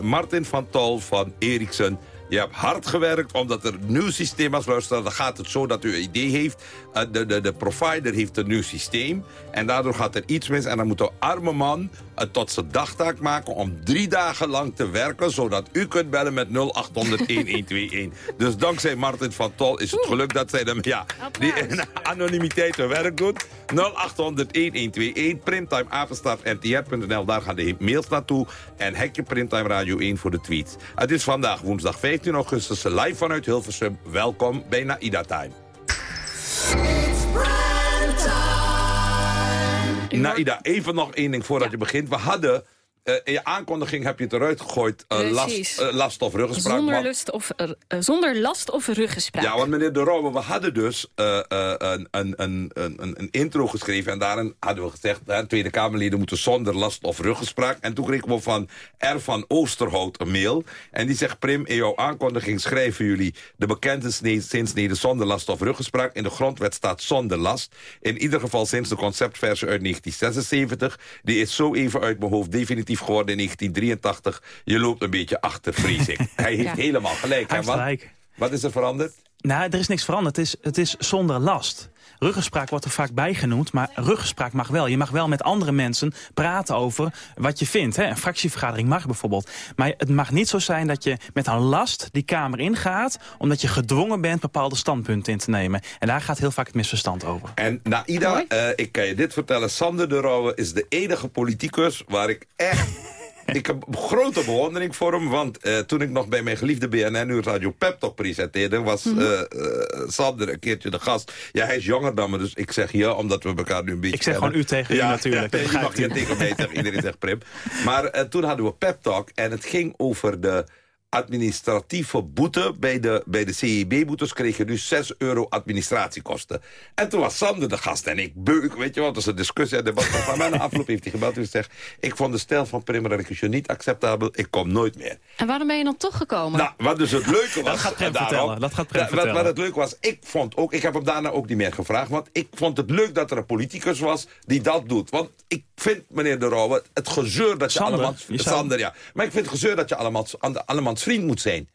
Speaker 12: Martin van Tol van Ericsson. Je hebt hard gewerkt, omdat er een nieuw systeem was. Luister, dan gaat het zo dat u een idee heeft. eh, de, de, de provider heeft een nieuw systeem. En daardoor gaat er iets mis. En dan moet de arme man het tot zijn dagtaak maken... om drie dagen lang te werken... zodat u kunt bellen met 0800-1121. dus dankzij Martin van Tol is het geluk dat zij hem... Ja, die in anonimiteit hun werk doet. 0800-1121. Primtime ntr.nl. Daar gaan de mails naartoe. En hekje Primtime Radio 1 voor de tweets. Het is vandaag woensdag 15 augustus live vanuit Hilversum. Welkom bij Naida Time. Naida, even nog één ding voordat je begint. We hadden... eh, in je aankondiging heb je het eruit gegooid.
Speaker 13: Precies.
Speaker 12: last, last of ruggespraak.
Speaker 13: Zonder,
Speaker 12: maar-
Speaker 13: lust of, zonder last of ruggespraak.
Speaker 12: Ja, want meneer De Rauwe, we hadden dus een, een, een, een, een intro geschreven... en daarin hadden we gezegd... hè, Tweede Kamerleden moeten zonder last of ruggespraak. En toen kregen we van R. van Oosterhout een mail. En die zegt, Prim, in jouw aankondiging schrijven jullie... de bekende sne- zinsnede zonder last of ruggespraak. In de grondwet staat zonder last. In ieder geval sinds de conceptversie uit 1976. Die is zo even uit mijn hoofd definitief positief geworden in 1983. Je loopt een beetje achter, vrees ik. Hij heeft
Speaker 14: Ja.
Speaker 12: helemaal gelijk.
Speaker 14: Hij
Speaker 12: hè,
Speaker 14: heeft
Speaker 12: wat?
Speaker 14: gelijk.
Speaker 12: Wat is er veranderd?
Speaker 14: Nou, er is niks veranderd. Het is, het is zonder last. Ruggespraak wordt er vaak bijgenoemd, maar ruggespraak mag wel. Je mag wel met andere mensen praten over wat je vindt. Hè. Een fractievergadering mag bijvoorbeeld. Maar het mag niet zo zijn dat je met een last die Kamer ingaat... omdat je gedwongen bent bepaalde standpunten in te nemen. En daar gaat heel vaak het misverstand over.
Speaker 12: En Naida, eh, ik kan je dit vertellen. Sander de Rauwe is de enige politicus waar ik echt... ik heb grote bewondering voor hem. Want eh, toen ik nog bij mijn geliefde BNN Radio Pep Talk presenteerde... was
Speaker 14: Mhm.
Speaker 12: eh, eh, Sander een keertje de gast. Ja, hij is jonger dan me, dus ik zeg ja, omdat we elkaar nu een beetje
Speaker 14: Ik zeg
Speaker 12: kennen.
Speaker 14: gewoon u tegen u
Speaker 12: ja,
Speaker 14: natuurlijk,
Speaker 12: Ja, je mag je tegen mij zeggen, iedereen zegt Prim. Maar toen hadden we Pep Talk en het ging over de administratieve boete. Bij de, bij de CIB-boetes kreeg je nu 6 euro administratiekosten. En toen was Sander de gast en ik beuk, weet je wat, dat is een discussie. En debat van mij na afloop heeft hij gebeld en gezegd... ik vond de stijl van Prim Radicus niet acceptabel, ik kom nooit meer.
Speaker 13: En waarom ben je dan toch gekomen?
Speaker 12: Nou, wat dus het leuke was...
Speaker 14: Dat gaat Prem
Speaker 12: daarom-
Speaker 14: vertellen, dat gaat Prem
Speaker 12: wat, wat het leuke was, ik vond ook... Ik heb hem daarna ook niet meer gevraagd. Want ik vond het leuk dat er een politicus was die dat doet. Want ik vind, meneer De Rauwe, het gezeur dat je
Speaker 14: Sander,
Speaker 12: allemaal...
Speaker 14: je
Speaker 12: Sander, ja. Maar ik vind het gezeur dat je allemaal, vriend moet zijn.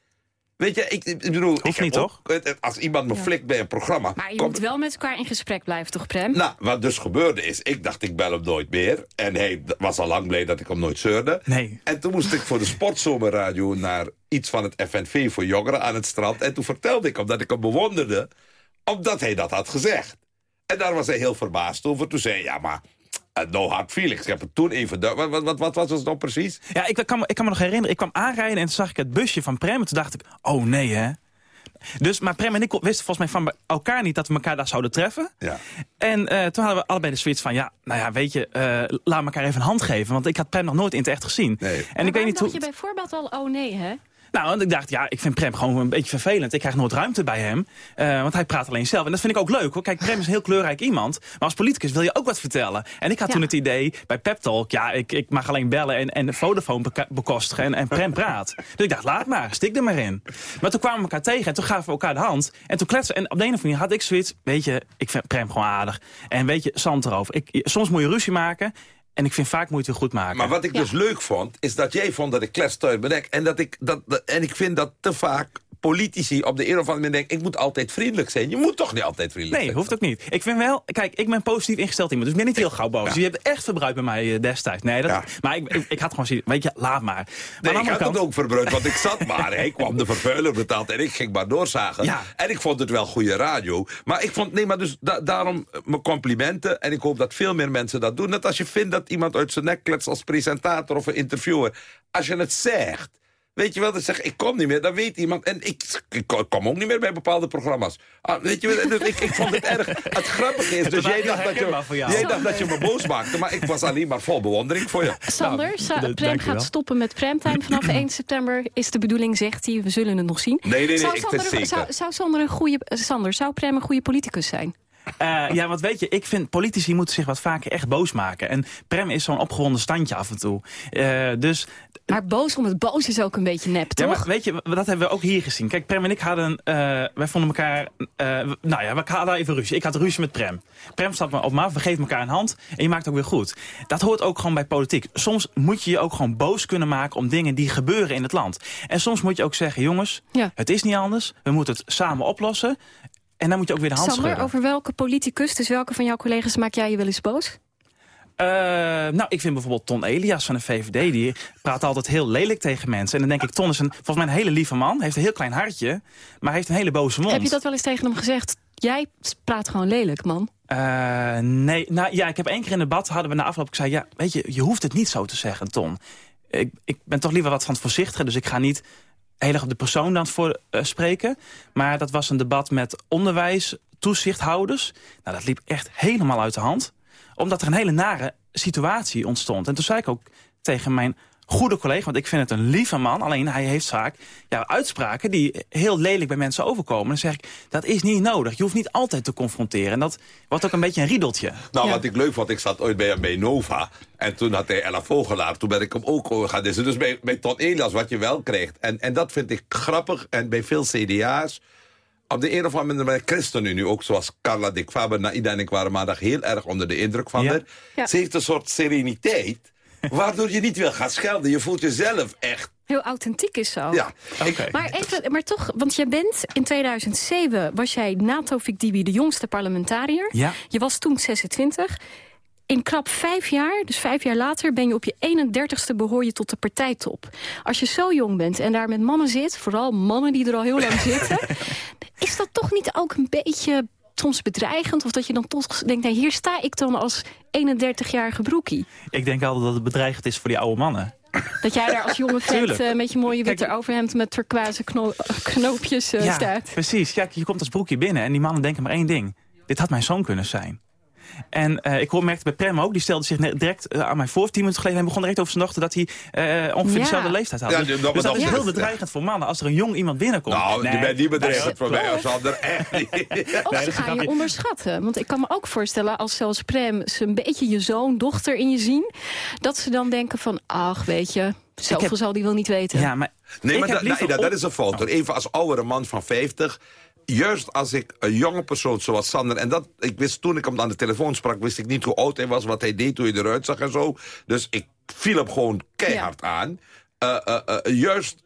Speaker 12: Weet je, ik, ik bedoel... ik
Speaker 14: niet,
Speaker 12: ook- Als iemand me flikt bij een programma...
Speaker 13: Maar je
Speaker 12: kom-
Speaker 13: moet wel met elkaar in gesprek blijven, toch, Prem?
Speaker 12: nou, wat dus gebeurde is, ik dacht ik bel hem nooit meer. En hij was al lang blij dat ik hem nooit zeurde.
Speaker 14: Nee.
Speaker 12: En toen moest ik voor de Sportzomerradio naar iets van het FNV voor jongeren aan het strand. En toen vertelde ik hem dat ik hem bewonderde, omdat hij dat had gezegd. En daar was hij heel verbaasd over. Toen zei hij, ja maar, eh, no hard feelings. Ik heb het toen even... Wat, wat, wat, wat was het nou precies?
Speaker 14: Ja, ik kan, me, ik kan me nog herinneren. Ik kwam aanrijden en toen zag ik het busje van Prem. En toen dacht ik, oh nee hè. Dus, maar Prem en ik wisten volgens mij van elkaar niet dat we elkaar daar zouden treffen.
Speaker 12: Ja.
Speaker 14: En eh, toen hadden we allebei de switch van, ja, nou ja, weet je, eh, laat elkaar even een hand geven. Want ik had Prem nog nooit in het echt gezien.
Speaker 12: Nee.
Speaker 14: En
Speaker 13: Maar
Speaker 14: ik weet niet hoe...
Speaker 13: je bijvoorbeeld al, oh nee, hè?
Speaker 14: Nou, want ik dacht, ja, ik vind Prem gewoon een beetje vervelend. Ik krijg nooit ruimte bij hem, eh, want hij praat alleen zelf. En dat vind ik ook leuk, hoor. Kijk, Prem is een heel kleurrijk iemand. Maar als politicus wil je ook wat vertellen. En ik had
Speaker 13: Ja.
Speaker 14: toen het idee, bij Pep Talk... ja, ik, ik mag alleen bellen en, en de Vodafone bekostigen en, en Prem praat. Dus ik dacht, laat maar, stik er maar in. Maar toen kwamen we elkaar tegen en toen gaven we elkaar de hand. En toen kletsen. En op de een of andere manier had ik zoiets... weet je, ik vind Prem gewoon aardig. En weet je, zand erover. Ik, soms moet je ruzie maken... En ik vind vaak moet je het goed maken.
Speaker 12: Maar wat ik dus leuk vond, is dat jij vond dat ik kletstuit bedek. En, dat ik, dat, dat- en ik vind dat te vaak politici op de een of andere manier denken... ik moet altijd vriendelijk zijn. Je moet toch niet altijd vriendelijk
Speaker 14: Nee,
Speaker 12: zijn?
Speaker 14: hoeft ook niet. Ik vind wel, kijk, ik ben positief ingesteld iemand, dus ik ben niet heel gauw boos. Je hebt echt verbruikt bij mij eh, destijds. Nee, dat,
Speaker 12: Ja.
Speaker 14: maar ik, ik, ik had gewoon zoiets, weet je, laat maar. Maar
Speaker 12: Nee, ik had
Speaker 14: kant,
Speaker 12: het ook verbruikt, want ik zat maar. Hij kwam de vervuiler betaald en ik ging maar doorzagen.
Speaker 14: Ja.
Speaker 12: En ik vond het wel goede radio. Maar ik vond, nee, maar dus da- daarom eh, mijn complimenten. En ik hoop dat veel meer mensen dat doen. Net als je vindt dat iemand uit zijn nek kletst als presentator of een interviewer. Als je het zegt... Weet je wel, dan zeg ik, ik kom niet meer. Dan weet iemand. En ik, ik kom ook niet meer bij bepaalde programma's. Ah, weet je wel, dus ik, ik vond het erg. Het grappige is, dus jij dacht, dat je, jij dacht dat je me boos maakte. Maar ik was alleen maar vol bewondering voor je.
Speaker 13: Sander,
Speaker 14: Nou,
Speaker 13: Prem gaat stoppen met Premtime vanaf 1 september. Is de bedoeling, zegt hij. We zullen het nog zien.
Speaker 12: Nee, nee, nee,
Speaker 13: zou
Speaker 12: ik
Speaker 13: Sander,
Speaker 12: vind zeker.
Speaker 13: Zou, zou, Sander een goede, Sander, zou Prem een goede politicus zijn?
Speaker 14: Eh, ja, want weet je, ik vind politici moeten zich wat vaker echt boos maken. En Prem is zo'n opgewonden standje af en toe. Eh, dus
Speaker 13: Maar boos om het boos is ook een beetje nep,
Speaker 14: Ja,
Speaker 13: toch?
Speaker 14: maar weet je, dat hebben we ook hier gezien. Kijk, Prem en ik hadden, eh, wij vonden elkaar, nou ja, we hadden even ruzie. Ik had ruzie met Prem. Prem staat me op me af, we geven elkaar een hand en je maakt het ook weer goed. Dat hoort ook gewoon bij politiek. Soms moet je je ook gewoon boos kunnen maken om dingen die gebeuren in het land. En soms moet je ook zeggen, jongens,
Speaker 13: Ja.
Speaker 14: het is niet anders. We moeten het samen oplossen. En dan moet je ook weer de hand
Speaker 13: Sander,
Speaker 14: schudden.
Speaker 13: over welke politicus, dus welke van jouw collega's maak jij je wel eens boos?
Speaker 14: Eh, nou, ik vind bijvoorbeeld Ton Elias van de VVD... die praat altijd heel lelijk tegen mensen. En dan denk ik, Ton is een, volgens mij een hele lieve man. heeft een heel klein hartje, maar heeft een hele boze mond.
Speaker 13: Heb je dat wel eens tegen hem gezegd? Jij praat gewoon lelijk, man.
Speaker 14: Eh, nee, nou ja, ik heb één keer in debat hadden we na afloop. Ik zei, ja, weet je, je hoeft het niet zo te zeggen, Ton. Ik, ik ben toch liever wat van het voorzichtige, dus ik ga niet heel erg op de persoon dan voor eh, spreken. Maar dat was een debat met onderwijs, toezichthouders. Nou, dat liep echt helemaal uit de hand. Omdat er een hele nare situatie ontstond. En toen zei ik ook tegen mijn goede collega, want ik vind het een lieve man. Alleen hij heeft vaak ja, uitspraken die heel lelijk bij mensen overkomen. Dan zeg ik, dat is niet nodig. Je hoeft niet altijd te confronteren. En dat wordt ook een beetje een riedeltje.
Speaker 12: Nou, wat ik leuk vond, ik zat ooit bij hem bij Nova. En toen had hij Ella Vogelaar. Toen ben ik hem ook gaan dissen. Dus bij, bij Ton Elias, wat je wel krijgt. En, en dat vind ik grappig. En bij veel CDA's... Op de een of andere manier, ChristenUnie ook, zoals Carla Dick Faber, Naida en ik waren maandag heel erg onder de indruk van
Speaker 14: Ja.
Speaker 12: haar.
Speaker 13: Ja.
Speaker 12: Ze heeft een soort sereniteit. Waardoor je niet wil gaan schelden. Je voelt jezelf echt...
Speaker 13: Heel authentiek is zo.
Speaker 12: Ja, oké.
Speaker 13: Maar, even, maar toch, want jij bent in 2007 was jij na Tofik Dibi de jongste parlementariër.
Speaker 14: Ja.
Speaker 13: Je was toen 26. In krap vijf jaar, dus vijf jaar later, ben je op je 31ste behoor je tot de partijtop. Als je zo jong bent en daar met mannen zit, vooral mannen die er al heel lang zitten, is dat toch niet ook een beetje soms bedreigend? Of dat je dan toch denkt, nee, hier sta ik dan als 31-jarige broekie.
Speaker 14: Ik denk altijd dat het bedreigend is voor die oude mannen.
Speaker 13: Dat jij daar als jonge vent
Speaker 14: Tuurlijk.
Speaker 13: eh, met je mooie witte overhemd met turquoise kno- knoopjes eh,
Speaker 14: ja,
Speaker 13: staat.
Speaker 14: precies. Kijk, je komt als broekje binnen en die mannen denken maar één ding. Dit had mijn zoon kunnen zijn. En eh, ik hoor- merkte bij Prem ook, die stelde zich direct eh, aan mij voor. Tien minuten geleden en begon direct over zijn dochter dat hij eh, ongeveer
Speaker 12: Ja.
Speaker 14: dezelfde leeftijd had.
Speaker 12: Ja,
Speaker 14: dus
Speaker 12: dat-
Speaker 14: dus
Speaker 12: dat
Speaker 14: is heel bedreigend voor mannen als er een jong iemand binnenkomt.
Speaker 12: Nou, je
Speaker 14: Nee,
Speaker 12: bent niet bedreigend voor mij als ander. Echt niet.
Speaker 13: Of
Speaker 14: Nee,
Speaker 13: ze gaan je onderschatten. Want ik kan me ook voorstellen, als zelfs Prem ze een beetje je zoon, dochter in je zien... dat ze dan denken van, ach, weet je, zoveel zal die wel niet weten.
Speaker 14: Ja, maar
Speaker 12: Nee, maar dat,
Speaker 14: liever
Speaker 12: nee, dat,
Speaker 14: op-
Speaker 12: dat is een fout. Even als oudere man van 50. Juist als ik een jonge persoon zoals Sander... en dat, ik wist toen ik hem aan de telefoon sprak... wist ik niet hoe oud hij was, wat hij deed, hoe hij eruit zag en zo. Dus ik viel hem gewoon keihard aan. Eh, eh, eh, juist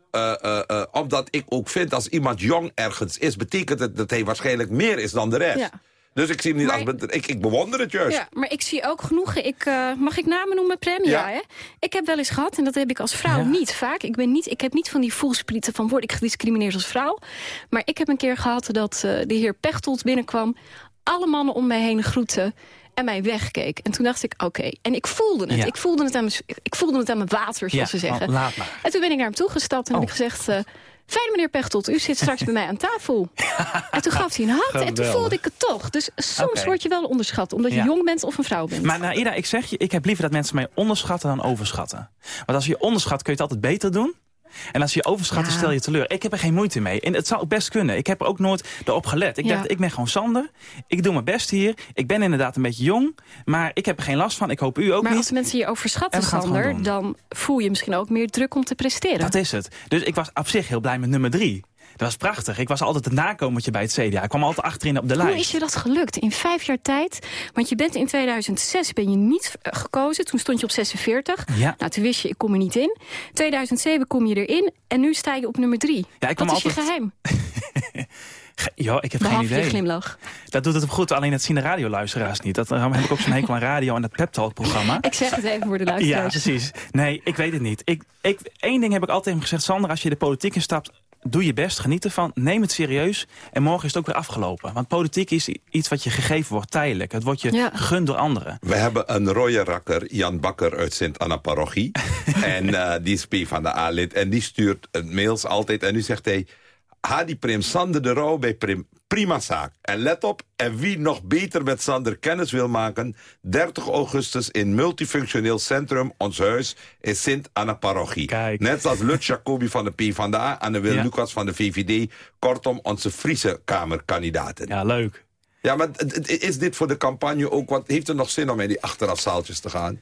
Speaker 12: omdat ik ook vind... als iemand jong ergens is... betekent het dat hij waarschijnlijk meer is dan de rest.
Speaker 13: Ja.
Speaker 12: Dus ik zie hem niet
Speaker 13: Maar-
Speaker 12: als... Ik, ik bewonder het juist.
Speaker 13: Ja, maar ik zie ook genoegen. Ik, eh, mag ik namen noemen, Prem? Ja. Hè? Ik heb wel eens gehad, en dat heb ik als vrouw niet vaak. Ik, ben niet, ik heb niet van die voelsprieten van word ik gediscrimineerd als vrouw. Maar ik heb een keer gehad dat eh, de heer Pechtold binnenkwam. Alle mannen om mij heen groeten en mij wegkeek. En toen dacht ik, oké. En ik voelde het.
Speaker 14: Ja.
Speaker 13: Ik, voelde het aan mijn, ik voelde het aan mijn water, zoals
Speaker 14: Ja,
Speaker 13: ze zeggen.
Speaker 14: oh, laat maar.
Speaker 13: En toen ben ik naar hem toegestapt en heb ik gezegd... eh, Fijn meneer Pechtold, u zit straks bij mij aan tafel. En toen gaf hij een hand en toen voelde ik het toch. Dus soms
Speaker 14: Oké.
Speaker 13: word je wel onderschat, omdat je
Speaker 14: Ja.
Speaker 13: jong bent of een vrouw bent.
Speaker 14: Maar Naida, ik zeg je, ik heb liever dat mensen mij onderschatten dan overschatten. Want als je je onderschat, kun je het altijd beter doen. En als je je overschat, dan
Speaker 13: Ja.
Speaker 14: stel je teleur. Ik heb er geen moeite mee. En het zou ook best kunnen. Ik heb er ook nooit erop gelet. Ik
Speaker 13: Ja.
Speaker 14: dacht, ik ben gewoon Sander. Ik doe mijn best hier. Ik ben inderdaad een beetje jong. Maar ik heb er geen last van. Ik hoop u ook
Speaker 13: maar
Speaker 14: niet.
Speaker 13: als mensen je overschatten, Sander... dan voel je misschien ook meer druk om te presteren.
Speaker 14: Dat is het. Dus ik was op zich heel blij met nummer drie. Dat was prachtig. Ik was altijd het nakomertje bij het CDA. Ik kwam altijd achterin op de
Speaker 13: Hoe
Speaker 14: lijst.
Speaker 13: is je dat gelukt in vijf jaar tijd? Want je bent in 2006 ben je niet eh, gekozen. Toen stond je op 46.
Speaker 14: Ja.
Speaker 13: Nou, toen wist je, ik kom er niet in. 2007 kom je erin en nu sta je op nummer drie.
Speaker 14: Ja, ik
Speaker 13: Wat is je geheim?
Speaker 14: Ge- Ja, ik heb geen
Speaker 13: Behalve
Speaker 14: idee.
Speaker 13: glimlach.
Speaker 14: Dat doet het goed, alleen dat zien de radioluisteraars niet. Dat, daarom heb ik ook zo'n hekel aan radio en dat pep talk programma.
Speaker 13: Ik zeg het even voor de
Speaker 14: Ja,
Speaker 13: luisteraars.
Speaker 14: precies. Nee, ik weet het niet. Ik, ik, één ding heb ik altijd gezegd. Sander, als je de politiek instapt, doe je best, geniet ervan. Neem het serieus. En morgen is het ook weer afgelopen. Want politiek is iets wat je gegeven wordt tijdelijk. Het wordt je
Speaker 13: Ja.
Speaker 14: gegund door anderen.
Speaker 12: We hebben een rode rakker, Jan Bakker uit Sint-Anna-parochie. en eh, die is P van de A-lid. En die stuurt mails altijd. En nu zegt hij... Ha die Prim Sander de Rauw bij Prim, prima zaak. En let op, en wie nog beter met Sander kennis wil maken... 30 augustus in multifunctioneel centrum, ons huis... in Sint-Anna-parochie.
Speaker 14: Kijk.
Speaker 12: Net als Lut Jacobi van de PvdA... en de Wil
Speaker 14: Ja.
Speaker 12: Lucas van de VVD. Kortom, onze Friese Kamerkandidaten.
Speaker 14: Ja, leuk.
Speaker 12: Ja, maar is dit voor de campagne ook... wat heeft er nog zin om in die achterafzaaltjes te gaan?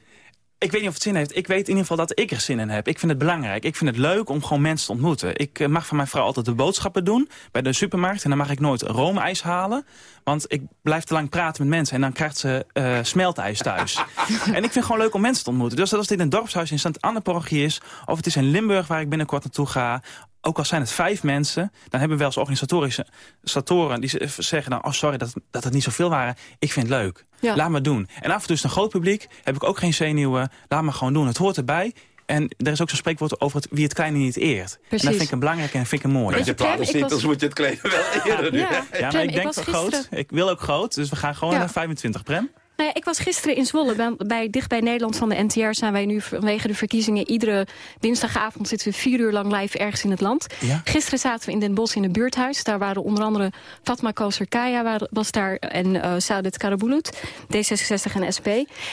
Speaker 14: Ik weet niet of het zin heeft. Ik weet in ieder geval dat ik er zin in heb. Ik vind het belangrijk. Ik vind het leuk om gewoon mensen te ontmoeten. Ik eh, mag van mijn vrouw altijd de boodschappen doen bij de supermarkt. En dan mag ik nooit roomijs halen. Want ik blijf te lang praten met mensen. En dan krijgt ze eh, smeltijs thuis. en ik vind het gewoon leuk om mensen te ontmoeten. Dus als dit een dorpshuis in Sint-Anne-parochie is... of het is in Limburg waar ik binnenkort naartoe ga... ook al zijn het vijf mensen... dan hebben we wel eens organisatorische organisatoren... die zeggen dan, oh sorry dat, dat het niet zoveel waren. Ik vind het leuk.
Speaker 13: Ja.
Speaker 14: Laat maar doen. En af en toe is het een groot publiek. Heb ik ook geen zenuwen. Laat maar gewoon doen. Het hoort erbij. En er is ook zo'n spreekwoord over het, wie het kleine niet eert. En dat vind ik een belangrijke en vind ik een mooie.
Speaker 12: Met je
Speaker 13: ik
Speaker 12: platenzetels
Speaker 13: was-
Speaker 12: moet je het kleine wel eren nu.
Speaker 13: Ja.
Speaker 14: Ja, maar ik
Speaker 13: ik
Speaker 14: denk wel groot. Ik wil ook groot. Dus we gaan gewoon
Speaker 13: Ja.
Speaker 14: naar 25, Prem.
Speaker 13: Nou ja, ik was gisteren in Zwolle, bij, bij, dicht bij Nederland van de NTR... zijn wij nu vanwege de verkiezingen... iedere dinsdagavond zitten we vier uur lang live ergens in het land.
Speaker 14: Ja.
Speaker 13: Gisteren zaten we in Den Bosch in een buurthuis. Daar waren onder andere Fatma Koser Kaya wa- was daar... en uh, Saudet Karabulut, D66 en SP.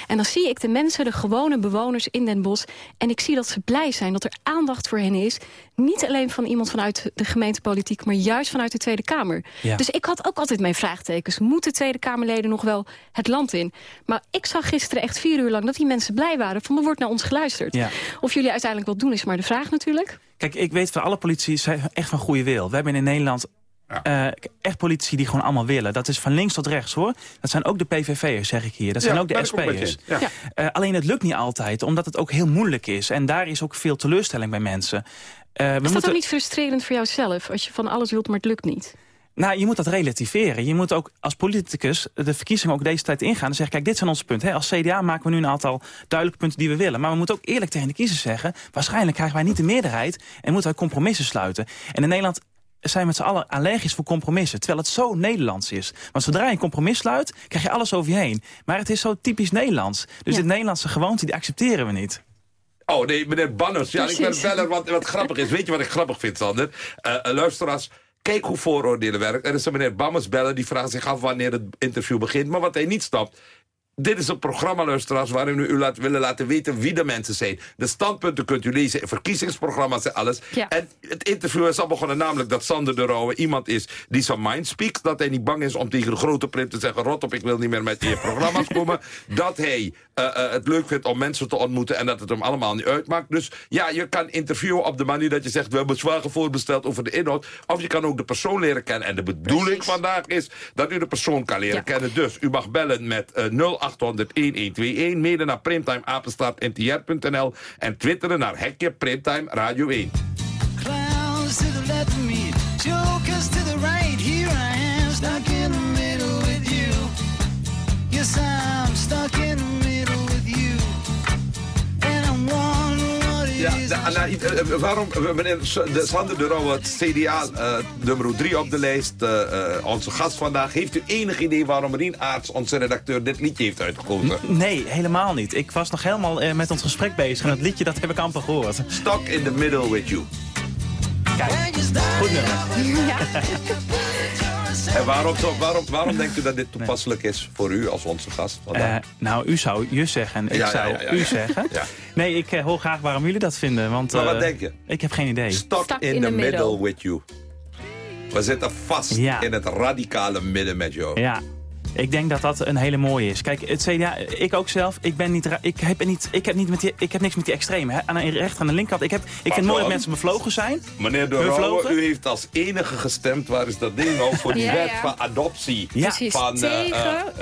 Speaker 13: En dan zie ik de mensen, de gewone bewoners in Den Bosch... en ik zie dat ze blij zijn, dat er aandacht voor hen is... niet alleen van iemand vanuit de gemeentepolitiek... maar juist vanuit de Tweede Kamer.
Speaker 14: Ja.
Speaker 13: Dus ik had ook altijd mijn vraagtekens. Moeten Tweede Kamerleden nog wel het land in? Maar ik zag gisteren echt vier uur lang dat die mensen blij waren... van er wordt naar ons geluisterd.
Speaker 14: Ja.
Speaker 13: Of jullie uiteindelijk wat doen is maar de vraag natuurlijk.
Speaker 14: Kijk, ik weet van alle politie zijn echt van goede wil. We hebben in Nederland eh, echt politici die gewoon allemaal willen. Dat is van links tot rechts, hoor. Dat zijn ook de PVV'ers, zeg ik hier. Dat zijn
Speaker 6: Ja,
Speaker 14: ook de SP'ers.
Speaker 6: Ja.
Speaker 14: Eh, alleen het lukt niet altijd, omdat het ook heel moeilijk is. En daar is ook veel teleurstelling bij mensen. Eh, we
Speaker 13: Is dat
Speaker 14: moeten...
Speaker 13: ook niet frustrerend voor jouzelf? Als je van alles wilt, maar het lukt niet.
Speaker 14: Nou, je moet dat relativeren. Je moet ook als politicus de verkiezingen ook deze tijd ingaan. En zeggen, kijk, dit zijn onze punten. Hè. Als CDA maken we nu een aantal duidelijke punten die we willen. Maar we moeten ook eerlijk tegen de kiezers zeggen... waarschijnlijk krijgen wij niet de meerderheid en moeten wij compromissen sluiten. En in Nederland zijn we met z'n allen allergisch voor compromissen. Terwijl het zo Nederlands is. Want zodra je een compromis sluit, krijg je alles over je heen. Maar het is zo typisch Nederlands. Dus dit Nederlandse gewoonte, die accepteren we niet.
Speaker 12: Oh nee, meneer Banners. Ja, ik ben beller. Wat, wat grappig is. Weet je wat ik grappig vind, Sander? Eh eh, luisteraars, kijk hoe vooroordelen werken. Er is een meneer Bammers bellen die vraagt zich af wanneer het interview begint. Maar wat hij niet snapt... Dit is een programma, luisteraars, waarin we u laat, willen laten weten wie de mensen zijn. De standpunten kunt u lezen in verkiezingsprogramma's en alles. En het interview is al begonnen, namelijk dat Sander de Rauwe iemand is die zijn mind speaks. Dat hij niet bang is om tegen de grote print te zeggen... rot op, ik wil niet meer met je programma's komen. Dat hij eh, eh, het leuk vindt om mensen te ontmoeten en dat het hem allemaal niet uitmaakt. Dus ja, je kan interviewen op de manier dat je zegt... we hebben zwaar voorbesteld over de inhoud. Of je kan ook de persoon leren kennen. En de bedoeling vandaag is dat u de persoon kan leren
Speaker 15: Ja.
Speaker 12: kennen. Dus u mag bellen met eh 0800 1121, mede naar primtimeapenstaartntr.nl en twitteren naar hekje Primtime Radio 1.
Speaker 15: Clowns to the left me, jokers to the right. Is.
Speaker 12: nou, eh, eh, waarom, eh, meneer Sander de Rauwe, het CDA, eh, nummer 3 op de lijst, onze gast vandaag. Heeft u enig idee waarom Rien Aarts, onze redacteur, dit liedje heeft uitgekozen?
Speaker 14: Nee, helemaal niet. Ik was nog helemaal met ons gesprek bezig. En dat liedje, dat heb ik amper gehoord.
Speaker 12: Stuck in the middle with you.
Speaker 14: Kijk, goed nummer.
Speaker 12: En waarom, waarom, waarom denkt u dat dit toepasselijk is voor u als onze gast?
Speaker 14: Eh, nou, u zou je zeggen. Ik
Speaker 12: Ja, ja,
Speaker 14: zou
Speaker 12: ja, ja,
Speaker 14: u zeggen.
Speaker 12: Ja.
Speaker 14: Nee, ik eh, hoor graag waarom jullie dat vinden. Want,
Speaker 12: Maar wat
Speaker 14: eh,
Speaker 12: denk je?
Speaker 14: Ik heb geen idee.
Speaker 12: Stuck, in, the middle. with you. We zitten vast
Speaker 14: Ja.
Speaker 12: in het radicale midden met jou.
Speaker 14: Ja, ik denk dat dat een hele mooie is. Kijk, het CDA, ik ook zelf, ik, ben niet, ra- ik, heb, niet, ik, heb, niet met die, ik heb niks met die extreme. Hè. Aan de rechter en de linkerkant. Ik, heb, ik vind mooi dat mensen bevlogen zijn.
Speaker 12: Meneer De. Rauwe, u heeft als enige gestemd, waar is dat ding nou, voor die
Speaker 14: Ja,
Speaker 12: wet
Speaker 14: ja.
Speaker 12: van adoptie
Speaker 14: Ja.
Speaker 12: Van eh,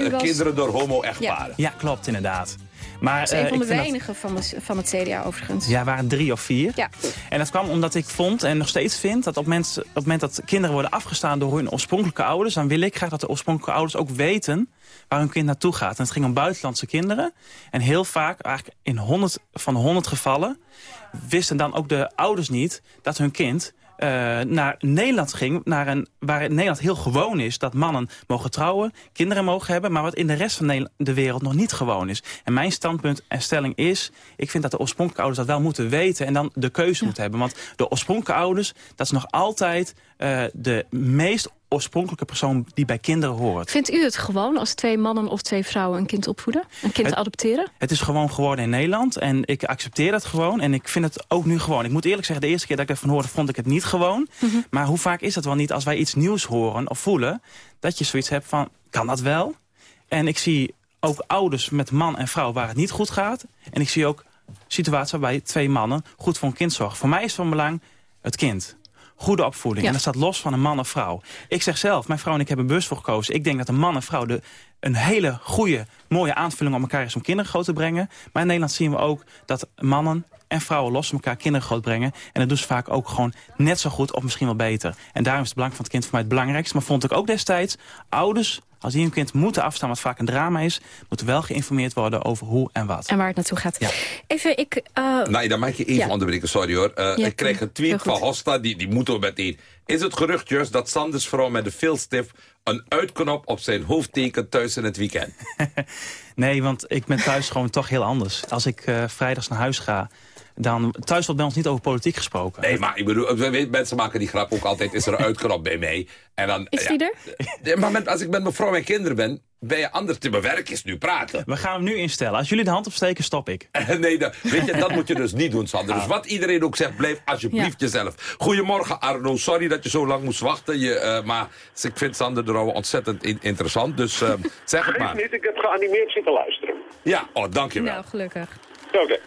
Speaker 12: eh, kinderen door homo-echtparen.
Speaker 14: Ja, klopt inderdaad. Maar,
Speaker 13: Dat is een
Speaker 14: eh,
Speaker 13: van de
Speaker 14: dat-
Speaker 13: weinigen van, de, van het CDA overigens.
Speaker 14: Ja, waren drie of vier.
Speaker 13: Ja.
Speaker 14: En dat kwam omdat ik vond en nog steeds vind... dat op het, moment, op het moment dat kinderen worden afgestaan door hun oorspronkelijke ouders... dan wil ik graag dat de oorspronkelijke ouders ook weten waar hun kind naartoe gaat. En het ging om buitenlandse kinderen. En heel vaak, eigenlijk in 100 van de 100 gevallen... wisten dan ook de ouders niet dat hun kind eh, naar Nederland ging, naar een, waar in Nederland heel gewoon is dat mannen mogen trouwen, kinderen mogen hebben, maar wat in de rest van Nederland- de wereld nog niet gewoon is. En mijn standpunt en stelling is, ik vind dat de oorspronkelijke ouders dat wel moeten weten en dan de keuze moeten hebben. Want de oorspronkelijke ouders, dat is nog altijd eh, de meest oorspronkelijke persoon die bij kinderen hoort.
Speaker 13: Vindt u het gewoon als twee mannen of twee vrouwen een kind opvoeden? Een kind
Speaker 14: Het-
Speaker 13: adopteren?
Speaker 14: Het is gewoon geworden in Nederland. En ik accepteer dat gewoon. En ik vind het ook nu gewoon. Ik moet eerlijk zeggen, de eerste keer dat ik ervan hoorde, vond ik het niet gewoon.
Speaker 13: Mhm.
Speaker 14: Maar hoe vaak is dat wel niet als wij iets nieuws horen of voelen... dat je zoiets hebt van, kan dat wel? En ik zie ook ouders met man en vrouw waar het niet goed gaat. En ik zie ook situaties waarbij twee mannen goed voor een kind zorgen. Voor mij is van belang het kind. Goede opvoeding.
Speaker 13: Ja.
Speaker 14: En dat staat los van een man of vrouw. Ik zeg zelf, mijn vrouw en ik hebben bewust voor gekozen. Ik denk dat een man en vrouw de, een hele goede, mooie aanvulling op elkaar is om kinderen groot te brengen. Maar in Nederland zien we ook dat mannen en vrouwen los van elkaar kinderen groot brengen. En dat doen ze vaak ook gewoon net zo goed of misschien wel beter. En daarom is het belang van het kind voor mij het belangrijkste. Maar vond ik ook destijds, ouders, als die hun kind moeten afstaan, wat vaak een drama is, moeten wel geïnformeerd worden over hoe en wat.
Speaker 13: En waar het naartoe gaat.
Speaker 14: Ja.
Speaker 13: Even, ik... eh,
Speaker 12: Nee, dan mag je even
Speaker 13: Ja.
Speaker 12: onderbreken, sorry hoor. Eh,
Speaker 13: Ja,
Speaker 12: ik kreeg een tweet van Hosta, die, die moeten we meteen. Is het gerucht juist dat Sanders vrouw met de filstift... een uitknop op zijn hoofd tekent thuis in het weekend?
Speaker 14: Nee, want ik ben thuis gewoon toch heel anders. Als ik eh, vrijdags naar huis ga, dan... Thuis wordt bij ons niet over politiek gesproken.
Speaker 12: Nee, maar ik bedoel, mensen maken die grap ook altijd... is er een uitknop bij mij. En dan,
Speaker 13: Is die er?
Speaker 12: Ja, maar met, als ik met mijn vrouw en kinderen ben... ben je anders te bewerken is nu praten.
Speaker 14: We gaan hem nu instellen. Als jullie de hand opsteken, stop ik.
Speaker 12: nee, dat, weet je, dat moet je dus niet doen, Sander. Dus wat iedereen ook zegt, blijf alsjeblieft jezelf. Goedemorgen, Arno. Sorry dat je zo lang moest wachten. Je, eh, maar ik vind Sander de Rauwe ontzettend in- interessant. Dus eh, zeg het maar.
Speaker 16: niet, ik heb geanimeerd zitten luisteren.
Speaker 12: Ja, oh, dankjewel.
Speaker 13: Nou, gelukkig.
Speaker 16: Oké.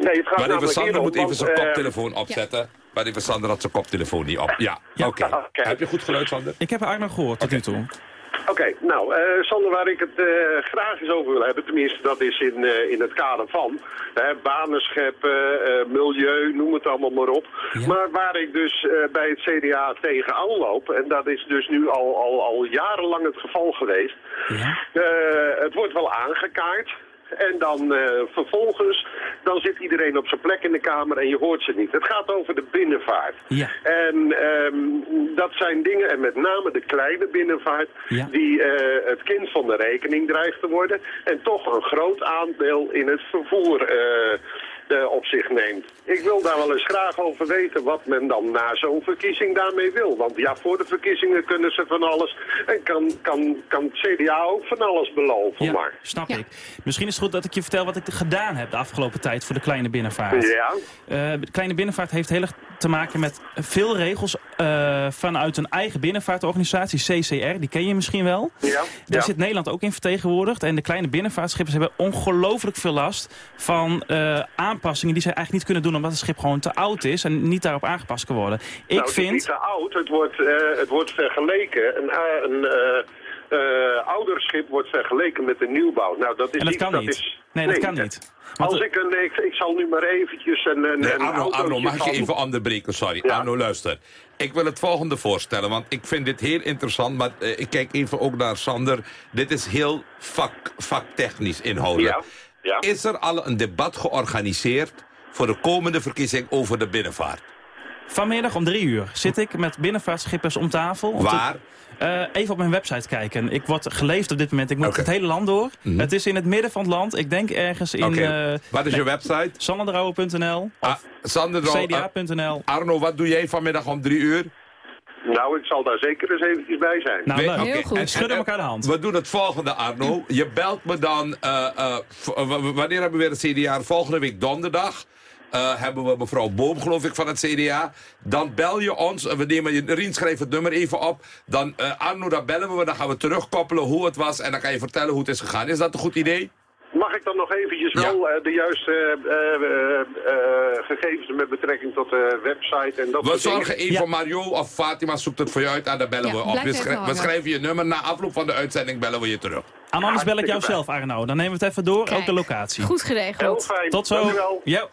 Speaker 16: Nee, het gaat
Speaker 12: Maar even Sander moet even zijn
Speaker 16: eh,
Speaker 12: koptelefoon opzetten. Maar die van Sander had zijn koptelefoon niet op. Ja, oké. Heb je goed geluid, Sander?
Speaker 14: Ik heb Arno gehoord tot nu toe.
Speaker 16: Oké, nou, eh, Sander, waar ik het eh, graag eens over wil hebben, tenminste dat is in, eh, in het kader van hè, banen scheppen, eh, milieu, noem het allemaal maar op. Maar waar ik dus eh, bij het CDA tegenaan loop, en dat is dus nu al, al, al jarenlang het geval geweest, eh, het wordt wel aangekaart. En dan eh, vervolgens, dan zit iedereen op zijn plek in de Kamer en je hoort ze niet. Het gaat over de binnenvaart.
Speaker 14: Ja.
Speaker 16: En ehm, dat zijn dingen, en met name de kleine binnenvaart,
Speaker 14: Ja.
Speaker 16: die eh, het kind van de rekening dreigt te worden. En toch een groot aandeel in het vervoer eh, eh, op zich neemt. Ik wil daar wel eens graag over weten wat men dan na zo'n verkiezing daarmee wil. Want ja, voor de verkiezingen kunnen ze van alles. En kan, kan, kan het CDA ook van alles beloven, maar.
Speaker 14: Snap ik. Misschien is het goed dat ik je vertel wat ik gedaan heb de afgelopen tijd voor de kleine binnenvaart.
Speaker 16: Ja.
Speaker 14: Eh, de kleine binnenvaart heeft heel erg te maken met veel regels eh, vanuit een eigen binnenvaartorganisatie, CCR, die ken je misschien wel.
Speaker 16: Ja.
Speaker 14: Daar
Speaker 16: ja.
Speaker 14: zit Nederland ook in vertegenwoordigd. En de kleine binnenvaartschippers hebben ongelooflijk veel last van eh, aanpassingen die zij eigenlijk niet kunnen doen omdat het schip gewoon te oud is en niet daarop aangepast kan worden. Ik
Speaker 16: nou, het is
Speaker 14: vind...
Speaker 16: niet te oud. Het wordt, eh, het wordt vergeleken. Een, een eh, eh, ouder schip wordt vergeleken met een nieuwbouw. Nou, dat is
Speaker 14: En dat
Speaker 16: niet,
Speaker 14: kan niet.
Speaker 16: Is,
Speaker 14: Nee, dat kan niet. Want
Speaker 16: Als
Speaker 14: de-
Speaker 16: ik een, ik, ik zal nu maar eventjes een, een,
Speaker 12: Nee, Arno, Arno, mag ik je even onderbreken? Sorry. Arno, luister. Ik wil het volgende voorstellen, want ik vind dit heel interessant. Maar eh, ik kijk even ook naar Sander. Dit is heel vak, vaktechnisch inhoudelijk.
Speaker 16: Ja,
Speaker 12: Is er al een debat georganiseerd voor de komende verkiezing over de binnenvaart?
Speaker 14: Vanmiddag om drie uur zit ik met binnenvaartschippers om tafel. Te- Eh, even op mijn website kijken. Ik word geleefd op dit moment. Ik moet het hele land door. Het is in het midden van het land. Ik denk ergens in...
Speaker 12: Mhm. Oké.
Speaker 14: eh,
Speaker 12: Wat is je website?
Speaker 14: Sanderdrauwen.nl
Speaker 12: Ah, Sander, Drouw-
Speaker 14: cda.nl.
Speaker 12: Arno, wat doe jij vanmiddag om drie uur?
Speaker 16: Nou, ik zal daar zeker eens eventjes bij zijn.
Speaker 14: Nou. Heel goed.
Speaker 12: En-
Speaker 14: Schudden
Speaker 12: en-
Speaker 14: elkaar de hand.
Speaker 12: We doen het volgende, Arno. Je belt me dan... eh, eh, wanneer hebben we weer het CDA? Volgende week donderdag. Eh, hebben we mevrouw Boom, geloof ik, van het CDA. Dan bel je ons. en We nemen je, Rien schrijft het nummer even op. Dan, eh, Arno, dan bellen we. Dan gaan we terugkoppelen hoe het was. En dan kan je vertellen hoe het is gegaan. Is dat een goed idee?
Speaker 16: Mag ik dan nog eventjes wel eh, de juiste eh, eh, eh, gegevens met betrekking tot de website en dat
Speaker 12: We
Speaker 16: soort
Speaker 12: zorgen even, Mario of Fatima zoekt het voor je uit en dan bellen
Speaker 13: Ja,
Speaker 12: we op. We, schrij- schrijven je nummer. Na afloop van de uitzending bellen we je terug.
Speaker 14: En anders bel ik jou zelf, Arno. Dan nemen we het even door, ook de locatie.
Speaker 13: Goed geregeld.
Speaker 14: Tot zo. Ja.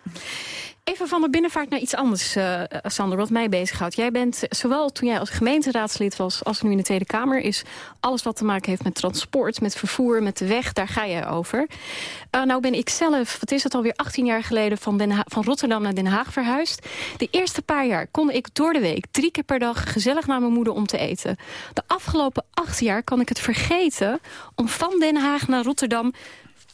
Speaker 13: Even van de binnenvaart naar iets anders, eh, Sander, wat mij bezighoudt. Jij bent, zowel toen jij als gemeenteraadslid was als nu in de Tweede Kamer... is alles wat te maken heeft met transport, met vervoer, met de weg... daar ga jij over. Eh, nou ben ik zelf, wat is het alweer, 18 jaar geleden... Van, van Rotterdam naar Den Haag verhuisd. De eerste paar jaar kon ik door de week drie keer per dag... gezellig naar mijn moeder om te eten. De afgelopen acht jaar kan ik het vergeten... om van Den Haag naar Rotterdam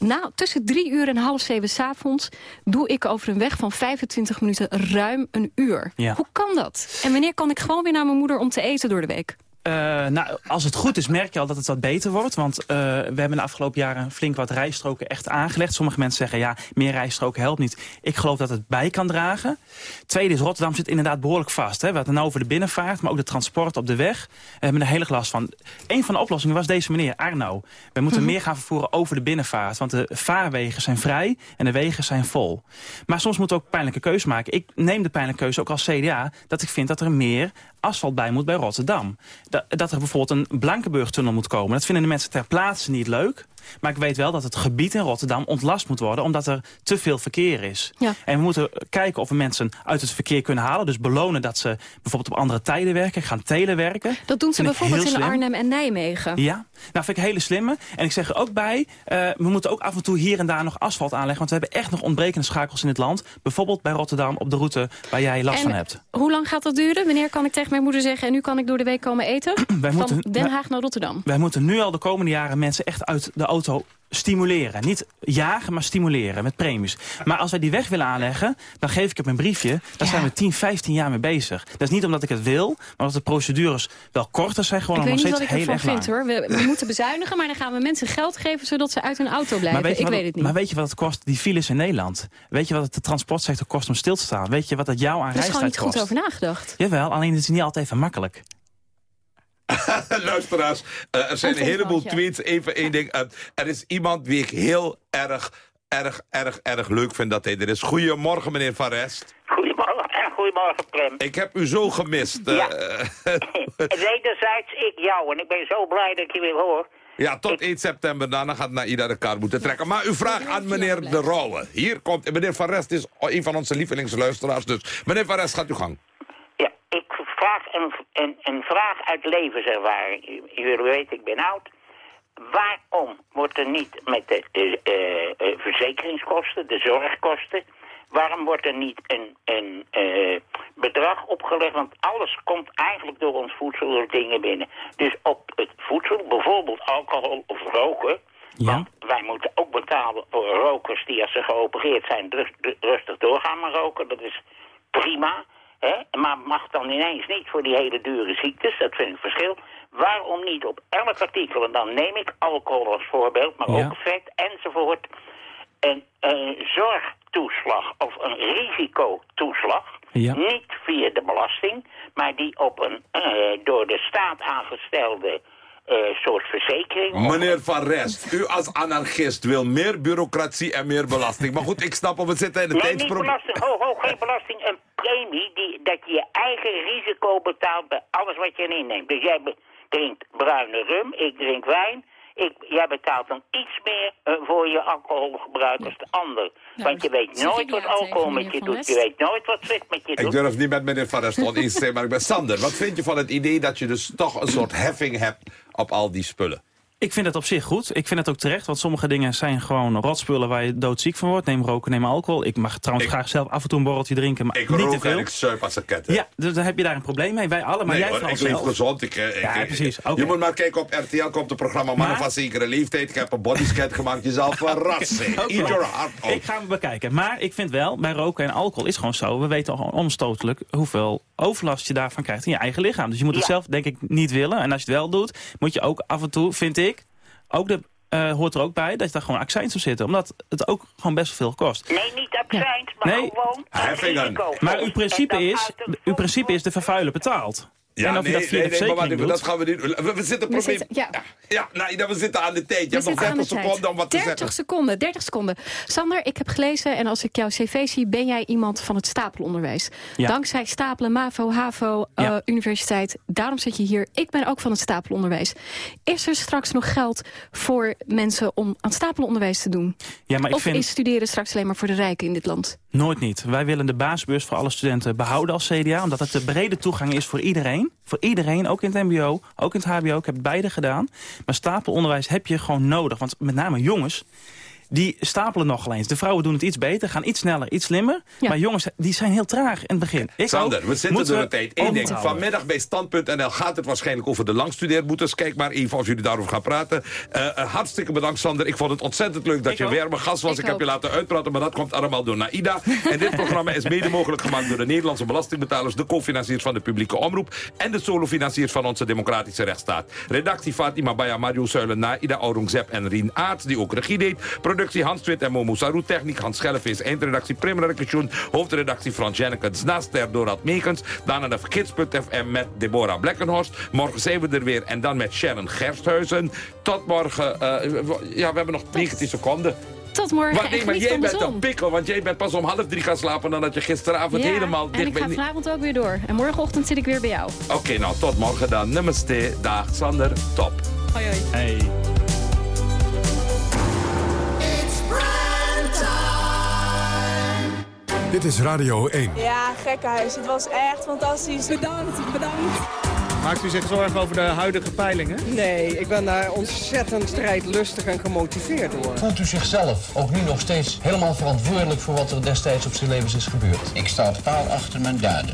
Speaker 13: nou, tussen drie uur en half zeven s'avonds doe ik over een weg van 25 minuten ruim een uur.
Speaker 14: Ja.
Speaker 13: Hoe kan dat? En wanneer kan ik gewoon weer naar mijn moeder om te eten door de week?
Speaker 14: Eh, nou, als het goed is, merk je al dat het wat beter wordt. Want eh, we hebben de afgelopen jaren flink wat rijstroken echt aangelegd. Sommige mensen zeggen, ja, meer rijstroken helpt niet. Ik geloof dat het bij kan dragen. Tweede is, Rotterdam zit inderdaad behoorlijk vast. Hè. We hadden het nou over de binnenvaart, maar ook de transport op de weg. We hebben er heel erg last van. Een van de oplossingen was deze meneer, Arno. We moeten meer gaan vervoeren over de binnenvaart. Want de vaarwegen zijn vrij en de wegen zijn vol. Maar soms moeten we ook pijnlijke keuze maken. Ik neem de pijnlijke keuze ook als CDA... dat ik vind dat er meer asfalt bij moet bij Rotterdam. Dat, dat er bijvoorbeeld een Blankenburg-tunnel moet komen. Dat vinden de mensen ter plaatse niet leuk. Maar ik weet wel dat het gebied in Rotterdam ontlast moet worden... omdat er te veel verkeer is.
Speaker 13: Ja.
Speaker 14: En we moeten kijken of we mensen uit het verkeer kunnen halen. Dus belonen dat ze bijvoorbeeld op andere tijden werken. Gaan telewerken.
Speaker 13: Dat doen ze
Speaker 14: Vind
Speaker 13: bijvoorbeeld in. Arnhem en Nijmegen.
Speaker 14: Ja, nou vind ik hele slimme. En ik zeg er ook bij, eh, we moeten ook af en toe hier en daar nog asfalt aanleggen. Want we hebben echt nog ontbrekende schakels in het land. Bijvoorbeeld bij Rotterdam op de route waar jij last
Speaker 13: En
Speaker 14: van hebt.
Speaker 13: Hoe lang gaat dat duren? Wanneer kan ik tegen mijn moeder zeggen... en nu kan ik door de week komen eten?
Speaker 14: Wij
Speaker 13: Van
Speaker 14: moeten-
Speaker 13: Den
Speaker 14: wij-
Speaker 13: Haag naar Rotterdam.
Speaker 14: Wij moeten nu al de komende jaren mensen echt uit de auto stimuleren. Niet jagen, maar stimuleren met premies. Maar als wij die weg willen aanleggen, dan geef ik het mijn briefje. Daar zijn we 10, 15 jaar mee bezig. Dat is niet omdat ik het wil, maar omdat de procedures wel korter zijn. Gewoon
Speaker 13: ik weet
Speaker 14: nog
Speaker 13: niet
Speaker 14: steeds
Speaker 13: wat ik ervan vind hoor. We, we moeten bezuinigen, maar dan gaan we mensen geld geven... zodat ze uit hun auto blijven.
Speaker 14: Maar weet, je
Speaker 13: ik weet het niet.
Speaker 14: maar weet je wat het kost, die files in Nederland? Weet je wat het de transportsector kost om stil te staan? Weet je wat het jou aan
Speaker 13: er is gewoon
Speaker 14: reistijd
Speaker 13: niet
Speaker 14: kost?
Speaker 13: goed over nagedacht.
Speaker 14: Jawel, alleen het is niet altijd even makkelijk.
Speaker 12: Luisteraars, eh, er zijn een heleboel tweets. Even één ding. eh, er is iemand wie ik heel erg, erg, erg, erg leuk vind dat hij er is. Goedemorgen, meneer Van Rest.
Speaker 17: Goedemorgen. Goedemorgen, Prem.
Speaker 12: Ik heb u zo gemist. eh,
Speaker 17: Ja. Wederzijds ik jou. En ik ben zo blij dat ik je weer hoor.
Speaker 12: Ja, tot 1 september. Daarna gaat naar iedere kaart moeten trekken. Maar uw vraag aan meneer De Rauwe. Hier komt... Meneer Van Rest is een van onze lievelingsluisteraars. Dus meneer Van Rest, gaat uw gang.
Speaker 17: Vraag een, een, een vraag uit levenservaring. Jullie weten, ik ben oud. Waarom wordt er niet met de eh, eh, verzekeringskosten, de zorgkosten... waarom wordt er niet een, een eh, bedrag opgelegd? Want alles komt eigenlijk door ons voedsel, door dingen binnen. Dus op het voedsel, bijvoorbeeld alcohol of roken...
Speaker 14: Ja.
Speaker 17: Wij moeten ook betalen voor rokers die als ze geopereerd zijn rust- rustig doorgaan met roken. Dat is prima. Hè? Maar mag dan ineens niet voor die hele dure ziektes. Dat vind ik verschil. Waarom niet op elk artikel, en dan neem ik alcohol als voorbeeld, maar
Speaker 14: Ja.
Speaker 17: ook vet enzovoort, een, een zorgtoeslag of een risicotoeslag.
Speaker 14: Ja.
Speaker 17: Niet via de belasting, maar die op een eh, door de staat aangestelde eh, soort verzekering.
Speaker 12: Meneer Van Rest, u als anarchist wil meer bureaucratie en meer belasting. Maar goed, ik snap op, we zitten in de
Speaker 17: Nee, niet
Speaker 12: tijdsprobleem.
Speaker 17: belasting. Ho, ho, geen belasting. Een premie die, dat je je eigen risico betaalt bij alles wat je inneemt. Dus jij drinkt bruine rum, ik drink wijn. Ik, jij betaalt dan iets meer eh, voor je alcoholgebruik als de ander. Want je weet nooit wat alcohol met je doet. Je weet nooit wat vet met je
Speaker 12: Ik
Speaker 17: doet.
Speaker 12: durf niet met meneer Van Rest oneens te zijn, maar ik ben Sander. Wat vind je van het idee dat je dus toch een soort heffing hebt op al die spullen?
Speaker 14: Ik vind het op zich goed. Ik vind het ook terecht, want sommige dingen zijn gewoon rotspullen waar je doodziek van wordt. Neem roken, neem alcohol. Ik mag trouwens graag zelf af en toe een borreltje drinken, maar
Speaker 12: Ik
Speaker 14: niet te
Speaker 12: rook en
Speaker 14: veel.
Speaker 12: ik zuip als.
Speaker 14: Ja, dus dan heb je daar een probleem mee. Wij alle, maar
Speaker 12: nee
Speaker 14: jij
Speaker 12: hoor,
Speaker 14: vooral
Speaker 12: ik leef gezond. Ik, eh, ik,
Speaker 14: Ja,
Speaker 12: ik-
Speaker 14: precies.
Speaker 12: Je moet maar kijken op RTL, komt het programma Mannen
Speaker 14: Maar-
Speaker 12: van zekere leeftijd. Ik heb een bodyscan gemaakt, je zal verrassen.
Speaker 14: Oké.
Speaker 12: Eat your heart out.
Speaker 14: Ik ga hem bekijken. Maar ik vind wel, bij roken en alcohol is gewoon zo. We weten al onstotelijk hoeveel overlast je daarvan krijgt in je eigen lichaam. Dus je moet het
Speaker 17: Ja.
Speaker 14: zelf denk ik niet willen. En als je het wel doet, moet je ook af en toe, vind ik... Ook de, eh, hoort er ook bij dat je daar gewoon accijns op zit. Omdat het ook gewoon best veel kost.
Speaker 17: Nee, niet accijns, maar
Speaker 14: Nee.
Speaker 17: gewoon
Speaker 12: Heffingen.
Speaker 17: risico.
Speaker 14: Maar uw principe is, uw principe is de vervuiler betaalt.
Speaker 12: Ja,
Speaker 14: en of
Speaker 12: nee,
Speaker 14: je dat via
Speaker 12: nee,
Speaker 14: de
Speaker 12: nee, maar
Speaker 14: verzekering
Speaker 12: wacht even,
Speaker 14: doet.
Speaker 12: dat gaan we niet... We, we zitten
Speaker 13: We
Speaker 12: probleem...
Speaker 13: zitten- ja.
Speaker 12: Ja, nou, we zitten aan de tijd. Je
Speaker 13: We
Speaker 12: hebt nog
Speaker 13: zitten aan
Speaker 12: 30
Speaker 13: de tijd.
Speaker 12: seconden om wat te
Speaker 13: 30
Speaker 12: zeggen.
Speaker 13: seconden, 30 seconden. Sander, ik heb gelezen en als ik jouw cv zie... ben jij iemand van het stapelonderwijs.
Speaker 14: Ja.
Speaker 13: Dankzij stapelen, MAVO, HAVO, eh, universiteit. Daarom zit je hier. Ik ben ook van het stapelonderwijs. Is er straks nog geld voor mensen om aan stapelonderwijs te doen?
Speaker 14: Ja, maar ik
Speaker 13: of
Speaker 14: vind-
Speaker 13: is studeren straks alleen maar voor de rijken in dit land?
Speaker 14: Nooit niet. Wij willen de basisbeurs voor alle studenten behouden als CDA. Omdat het de brede toegang is voor iedereen. Voor iedereen, ook in het mbo, ook in het hbo. Ik heb beide gedaan. Maar stapelonderwijs heb je gewoon nodig. Want met name jongens, die stapelen nogal eens. De vrouwen doen het iets beter, gaan iets sneller, iets slimmer. Maar jongens, die zijn heel traag in het begin. Ik
Speaker 12: Sander,
Speaker 14: ook.
Speaker 12: we zitten door de tijd. Eén ding, vanmiddag bij Stand.nl gaat het waarschijnlijk over de langstudeerboetes. Kijk maar even of jullie daarover gaan praten. Eh, eh, hartstikke bedankt, Sander. Ik vond het ontzettend leuk dat je weer mijn gast was. Ik,
Speaker 13: Ik
Speaker 12: heb je
Speaker 13: ook.
Speaker 12: laten uitpraten, maar dat komt allemaal door Naida. En dit programma is mede mogelijk gemaakt door de Nederlandse belastingbetalers... de co-financiers van de publieke omroep... en de solofinanciers van onze democratische rechtsstaat. Redactie Fatima Baya, Mario Zuilen, Naida Aurangzeb en Rien Aarts... die ook regie deed. Productie Hans Twit en Momo Sarou. Techniek Hans Schellevis. Eindredactie Prim Rekensjoen. Hoofdredactie Frans Jennekens. Naast ter Dorad Meekens. Daarna de gids.fm met Deborah Blekkenhorst. Morgen zijn we er weer. En dan met Sharon Gersthuizen. Tot morgen. eh, ja, we hebben nog 19 seconden.
Speaker 13: Tot morgen
Speaker 12: Wat,
Speaker 13: en
Speaker 12: nee, maar jij bent een pikkel, want jij bent pas om half drie gaan slapen... dan dat je gisteravond
Speaker 13: Ja,
Speaker 12: helemaal
Speaker 13: en
Speaker 12: dicht
Speaker 13: ik ga
Speaker 12: bent.
Speaker 13: vanavond ook weer door. En morgenochtend zit ik weer bij jou.
Speaker 12: Oké, nou, tot morgen dan. Namaste. Dag, Sander. Top.
Speaker 13: Hoi, hoi.
Speaker 14: Hey.
Speaker 1: Dit is Radio 1.
Speaker 18: Ja, gekkenhuis. Het was echt fantastisch. Bedankt, bedankt.
Speaker 19: Maakt u zich zorgen over de huidige peilingen?
Speaker 20: Nee, ik ben daar ontzettend strijdlustig en gemotiveerd door.
Speaker 21: Voelt u zichzelf ook nu nog steeds helemaal verantwoordelijk voor wat er destijds op zijn levens is gebeurd?
Speaker 22: Ik sta paal achter mijn daden.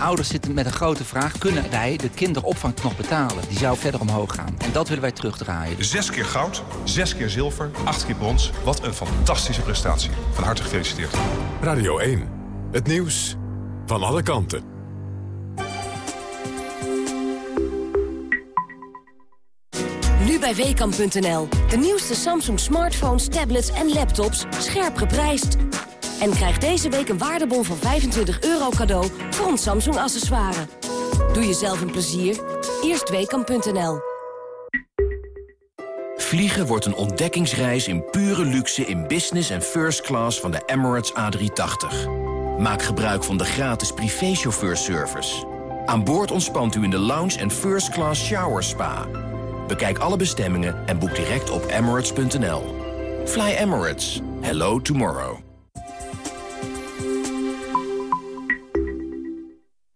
Speaker 23: Ouders zitten met een grote vraag. Kunnen wij de kinderopvang nog betalen? Die zou verder omhoog gaan. En dat willen wij terugdraaien.
Speaker 24: Zes keer goud, zes keer zilver, acht keer brons. Wat een fantastische prestatie. Van harte gefeliciteerd.
Speaker 1: Radio 1. Het nieuws van alle kanten.
Speaker 25: Nu bij Weekamp.nl. De nieuwste Samsung smartphones, tablets en laptops scherp geprijsd. En krijg deze week een waardebon van 25 euro cadeau voor ons Samsung accessoire. Doe jezelf een plezier. Eerst Weekamp.nl.
Speaker 26: Vliegen wordt een ontdekkingsreis in pure luxe in business en first class van de Emirates A380.
Speaker 27: Maak gebruik van de gratis privéchauffeurservice. Aan boord ontspant u in de lounge en first class shower spa. Bekijk alle bestemmingen en boek direct op emirates.nl. Fly Emirates. Hello tomorrow.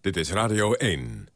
Speaker 1: Dit is Radio 1.